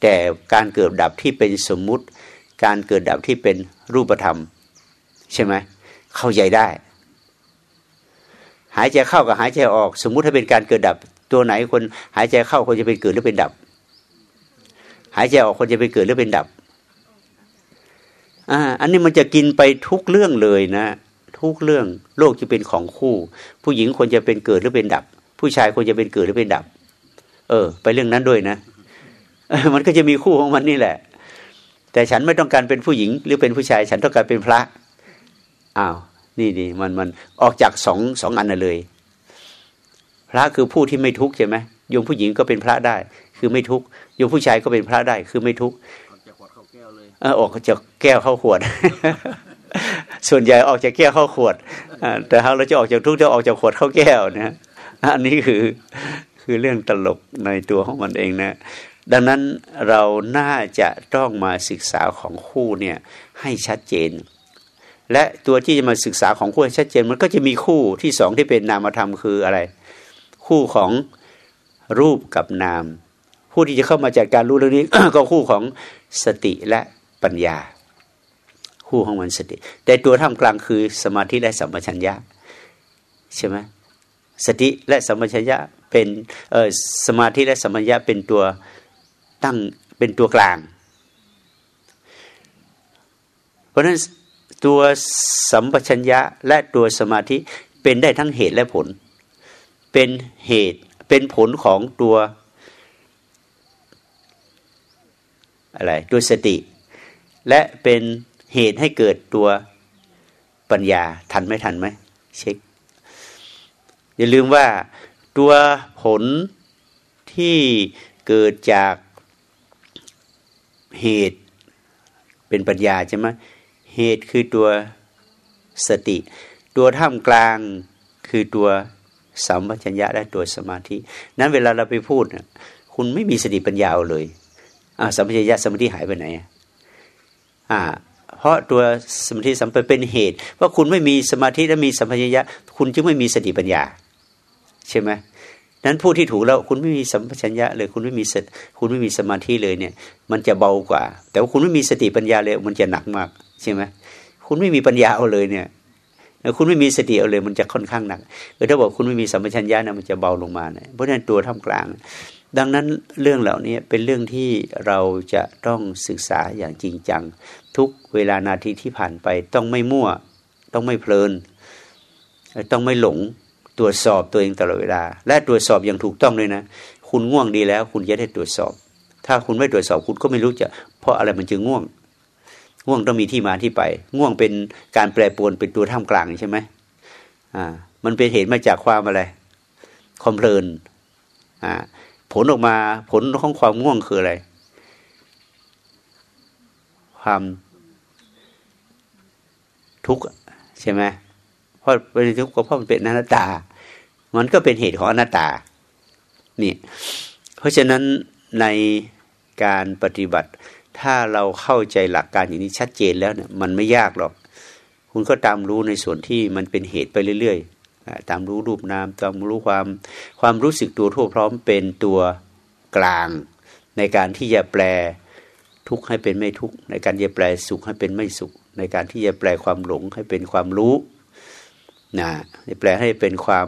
แต่การเกิดดับที่เป็นสมมุติ การเกิดดับที่เป็นรูปธรรม ใช่ไหมเข้าใจได้ หายใจเข้ากับหายใจออก สมมุติถ้าเป็นการเกิดดับ ตัวไหนคนหายใจเข้าคนจะเป็นเกิดหรือเป็นดับ หายใจออกคนจะเป็นเกิดหรือเป็นดับอ่าอันนี้มันจะกินไปทุกเรื่องเลยนะทุกเรื่องโลกจะเป็นของคู่ ผู้หญิงควรจะเป็นเกิดหรือเป็นดับ ผู้ชายควรจะเป็นเกิดหรือเป็นดับ เออ ไปเรื่องนั้นด้วยนะมันก็จะมีคู่ของมันนี่แหละ แต่ฉันไม่ต้องการเป็นผู้หญิง หรือเป็นผู้ชาย ฉันต้องการเป็นพระอ้าวนี่นี่มันมันออกจากสองสองอันน่ะเลย พระคือผู้ที่ไม่ทุกข์ใช่ไหมโยมผู้หญิงก็เป็นพระได้ คือไม่ทุกข์โยมผู้ชายก็เป็นพระได้ คือไม่ทุกข์ออกจากแก้วเข้าขวด ส่วนใหญ่ออกจากแก้วเข้าขวดแต่ถ้าเราจะออกจากทุกข์จะออกจากขวดเข้าแก้วนะอันนี้คือ คือเรื่องตลกในตัวของมันเองนะดังนั้นเราน่าจะต้องมาศึกษาของคู่เนี่ยให้ชัดเจน และตัวที่จะมาศึกษาของคู่ให้ชัดเจน มันก็จะมีคู่ที่สองที่เป็นนามธรรมคืออะไร คู่ของรูปกับนาม ผู้ที่จะเข้ามาจัดการรู้เรื่องนี้ ก็คู่ของสติและปัญญา คู่ของมันสติ แต่ตัวท่ามกลางคือสมาธิและสัมปชัญญะใช่ไหมสติและสัมปชัญญะ เป็นสมาธิและสัมปชัญญะเป็นตัวตั้งเป็นตัวกลาง เพราะฉะนั้นตัวสัมปชัญญะและตัวสมาธิเป็นได้ทั้งเหตุและผล เป็นเหตุเป็นผลของตัวอะไรตัวสติ และเป็นเหตุให้เกิดตัวปัญญาทันไม่ทันไหมเช็คอย่าลืมว่า ตัวผลที่เกิดจากเหตุเป็นปัญญาใช่ไหมเหตุคือตัวสติ ตัวท่ามกลางคือตัวสัมปชัญญะและตัวสมาธิ นั้นเวลาเราไปพูดคุณไม่มีสติปัญญาเลยอ่าสัมปชัญญะสมาธิหายไปไหนอ่าเพราะตัวสมาธิสัมปเป็นเหตุว่าคุณไม่มีสมาธิและมีสัมปชัญญะ คุณจึงไม่มีสติปัญญา ใช่ไหมนั้นผู้ที่ถูกแล้วคุณไม่มีสัมปชัญญะเลยคุณไม่มีสคุณไม่มีสมาธิเลยเนี่ย มันจะเบากว่า แต่ว่าคุณไม่มีสติปัญญาเลย มันจะหนักมากใช่ไหมคุณไม่มีปัญญาเอาเลยเนี่ยคุณไม่มีสติเอาเลย มันจะค่อนข้างหนักเออถ้าบอกคุณไม่มีสัมปชัญญะนะมันจะเบาลงมาเนี่ยเพราะฉะนั้นตัวท่ามกลาง ดังนั้นเรื่องเหล่านี้เป็นเรื่องที่เราจะต้องศึกษาอย่างจริงจัง ทุกเวลานาทีที่ผ่านไปต้องไม่มั่ว ต้องไม่เพลิน ต้องไม่หลง ตรวจสอบตัวเองตลอดเวลา และตรวจสอบอย่างถูกต้องเลยนะ คุณง่วงดีแล้ว คุณจะได้ตรวจสอบ ถ้าคุณไม่ตรวจสอบคุณก็ไม่รู้จะ เพราะอะไรมันจึงง่วง ง่วงต้องมีที่มาที่ไป ง่วงเป็นการแปรปรวนเป็นตัวท่ามกลางใช่ไหมอ่า มันเป็นเหตุมาจากความอะไรความเพลินอ่าผลออกมาผลของความง่วงคืออะไร ความทุกข์ใช่ไหม เพราะเป็นทุกข์ก็เพราะมันเป็นอนัตตา มันก็เป็นเหตุของอนัตตานี่เพราะฉะนั้นในการปฏิบัติ ถ้าเราเข้าใจหลักการอย่างนี้ชัดเจนแล้วเนี่ยมันไม่ยากหรอก คุณก็ตามรู้ในส่วนที่มันเป็นเหตุไปเรื่อยๆ ตามรู้รูปนามตามรู้ความความรู้สึกตัวทั่วพร้อมเป็นตัวกลาง ในการที่จะแปลทุกข์ให้เป็นไม่ทุกข์ในการจะแปลสุขให้เป็นไม่สุข ในการที่จะแปลความหลงให้เป็นความรู้ นะแปลให้เป็นความ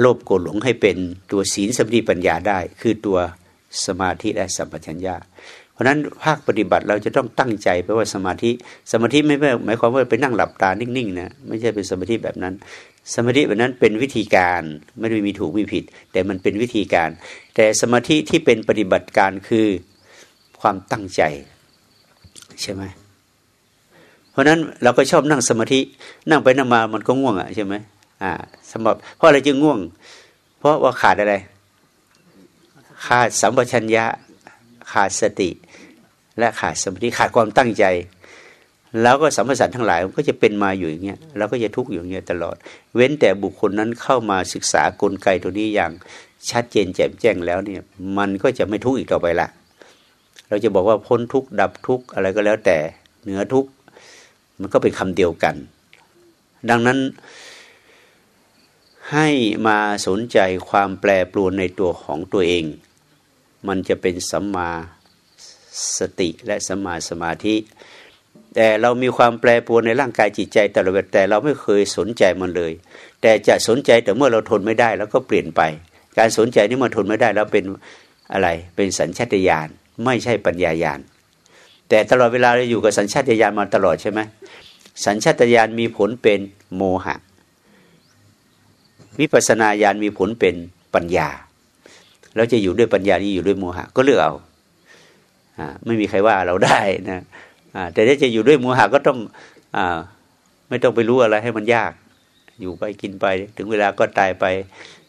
โลภโกรธหลงให้เป็นตัวศีลสมาธิปัญญาได้ คือตัวสมาธิและสัมปชัญญะเพราะนั้นภาคปฏิบัติเราจะต้องตั้งใจไปว่าสมาธิ สมาธิไม่หมายความว่าไปนั่งหลับตานิ่งๆนะไม่ใช่เป็นสมาธิแบบนั้น สมาธิแบบนั้นเป็นวิธีการไม่ได้มีถูกมีผิด แต่มันเป็นวิธีการ แต่สมาธิที่เป็นปฏิบัติการคือความตั้งใจใช่ไหม เพราะนั้นเราก็ชอบนั่งสมาธินั่งไปนั่งมามันก็ง่วงอะใช่ไหมอ่าสำหรับเพราะอะไรจึงง่วง เพราะว่าขาดอะไร ขาดสัมปชัญญะ ขาดสติ และขาดสมาธิขาดความตั้งใจ แล้วก็สัมปสัตทั้งหลายก็จะเป็นมาอยู่อย่างเงี้ยเราก็จะทุกข์อยู่อย่างเงี้ยตลอด เว้นแต่บุคคลนั้นเข้ามาศึกษากลไกตัวนี้อย่างชัดเจนแจ่มแจ้งแล้วเนี่ย มันก็จะไม่ทุกข์อีกต่อไปละเราจะบอกว่าพ้นทุกข์ดับทุกข์อะไรก็แล้วแต่เหนือทุกข์ มันก็เป็นคำเดียวกัน ดังนั้น ให้มาสนใจความแปรปรวนในตัวของตัวเอง มันจะเป็นสัมมาสติและสัมมาสมาธิ แต่เรามีความแปรปรวนในร่างกายจิตใจตลอดแต่เราไม่เคยสนใจมันเลย แต่จะสนใจแต่เมื่อเราทนไม่ได้แล้วก็เปลี่ยนไป การสนใจนี่มันทนไม่ได้แล้วเป็นอะไรเป็นสัญชาตญาณไม่ใช่ปัญญาญาณ แต่ตลอดเวลาเราอยู่กับสัญชาตญาณมาตลอดใช่ไหมสัญชาตญาณมีผลเป็นโมหะ วิปัสนาญาณมีผลเป็นปัญญา แล้วจะอยู่ด้วยปัญญานี้อยู่ด้วยโมหะ ก็เลือกเอาอไม่มีใครว่าเราได้นะแต่ถ้าจะอยู่ด้วยโมหะก็ต้องอไม่ต้องไปรู้อะไรให้มันยาก อยู่ไปกินไป ถึงเวลาก็ตายไป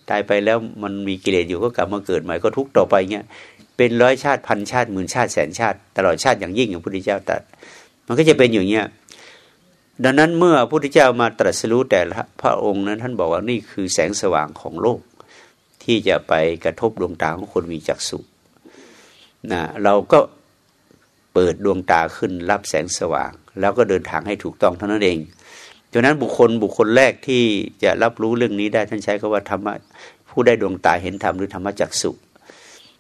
ตายไปแล้วมันมีกิเลสอยู่ก็กลับมาเกิดใหม่ก็ทุกต่อไปเงี้ย เป็นร้อยชาติพันชาติหมื่นชาติแสนชาติตลอดชาติอย่างยิ่งอย่างพระพุทธเจ้าตรัสมันก็จะเป็นอย่างเงี้ยดังนั้นเมื่อพระพุทธเจ้ามาตรัสรู้แต่พระองค์นั้น ท่านบอกว่านี่คือแสงสว่างของโลก ที่จะไปกระทบดวงตาของคนมีจักษุนะเราก็เปิดดวงตาขึ้นรับแสงสว่าง แล้วก็เดินทางให้ถูกต้องเท่านั้นเองดังนั้นบุคคลบุคคลแรกที่จะรับรู้เรื่องนี้ได้ท่านใช้คำว่าธรรมะผู้ได้ดวงตาเห็นธรรมหรือธรรมจักสุ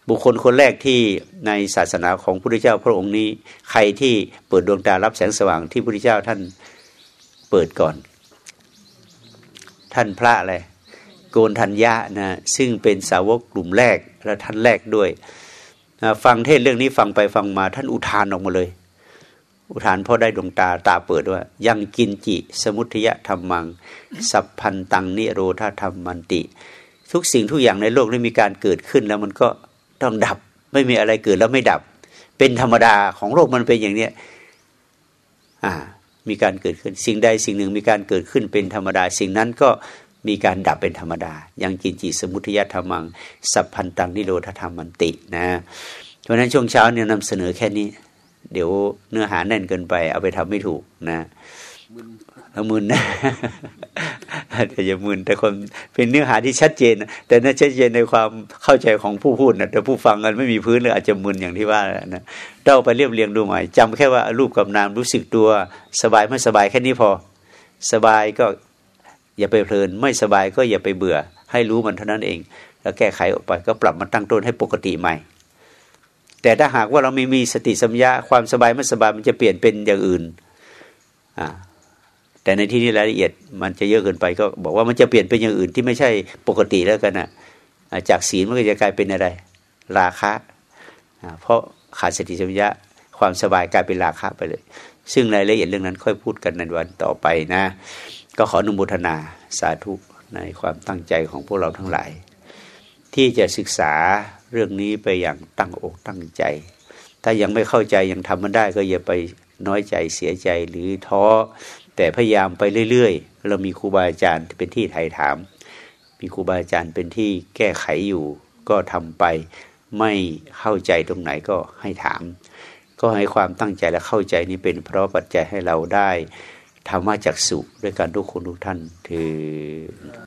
บุคคลคนแรกที่ในศาสนาของพระพุทธเจ้าพระองค์นี้ ใครที่เปิดดวงตารับแสงสว่างที่พระพุทธเจ้าท่านเปิดก่อน ท่านพระอะไรโกนทัญญานะซึ่งเป็นสาวกกลุ่มแรกและท่านแรกด้วยนะฟังเทศเรื่องนี้ฟังไปฟังมา ท่านอุทานออกมาเลย อุทานเพราะได้ดวงตาตาเปิดว่า ยังกินจิ สมุทยธรรมัง สัพพันตังนิโรธาธรรมมันติ ทุกสิ่งทุกอย่างในโลกนี้มีการเกิดขึ้นแล้วมันก็ ต้องดับ ไม่มีอะไรเกิดแล้วไม่ดับ เป็นธรรมดาของโลกมันเป็นอย่างเนี้ยอ่า มีการเกิดขึ้นสิ่งใดสิ่งหนึ่งมีการเกิดขึ้นเป็นธรรมดา สิ่งนั้นก็มีการดับเป็นธรรมดาอย่างจินจิสมุทยธรรมัง สัพพันตังนิโรธธรรมมันตินะ เพราะนั้นช่วงเช้าเนี่ยนำเสนอแค่นี้ เดี๋ยวเนื้อหาแน่นเกินไป เอาไปทำไม่ถูกนะ มึนนะแต่อย่ามึนแต่คนเป็นเนื้อหาที่ชัดเจน แต่น่าชัดเจนในความเข้าใจของผู้พูดนะแต่ผู้ฟังกันไม่มีพื้นเลยอาจจะมึนอย่างที่ว่านะเราไปเรียบเรียงดูใหม่จำแค่ว่ารูปกับนามรู้สึกตัวสบายไม่สบายแค่นี้พอ สบายก็อย่าไปเพลิน ไม่สบายก็อย่าไปเบื่อ ให้รู้มันเท่านั้นเอง แล้วแก้ไขออกไปก็ปรับมาตั้งต้นให้ปกติใหม่ แต่ถ้าหากว่าเราไม่มีสติสัมยาความสบายไม่สบายมันจะเปลี่ยนเป็นอย่างอื่นอ่า แต่ในที่นี้รายละเอียดมันจะเยอะเกินไปก็บอกว่ามันจะเปลี่ยนเป็นอย่างอื่นที่ไม่ใช่ปกติแล้วกันนะจากศีลมันก็จะกลายเป็นอะไร ราคะ เพราะขาดสติสัมยาความสบายกลายเป็นราคะไปเลย ซึ่งรายละเอียดเรื่องนั้นค่อยพูดกันในวันต่อไปนะ ก็ขออนุโมทนาสาธุในความตั้งใจของพวกเราทั้งหลาย ที่จะศึกษาเรื่องนี้ไปอย่างตั้งอกตั้งใจ ถ้ายังไม่เข้าใจยังทำมันได้ก็อย่าไปน้อยใจเสียใจหรือท้อ แต่พยายามไปเรื่อยๆ เรามีครูบาอาจารย์เป็นที่ไถ่ถาม มีครูบาอาจารย์เป็นที่แก้ไขอยู่ ก็ทำไปไม่เข้าใจตรงไหนก็ให้ถาม ก็ให้ความตั้งใจและเข้าใจนี้เป็นเพราะปัจจัยให้เราได้ธรรมะจักสุด้วยการทุกคนทุกท่านถือ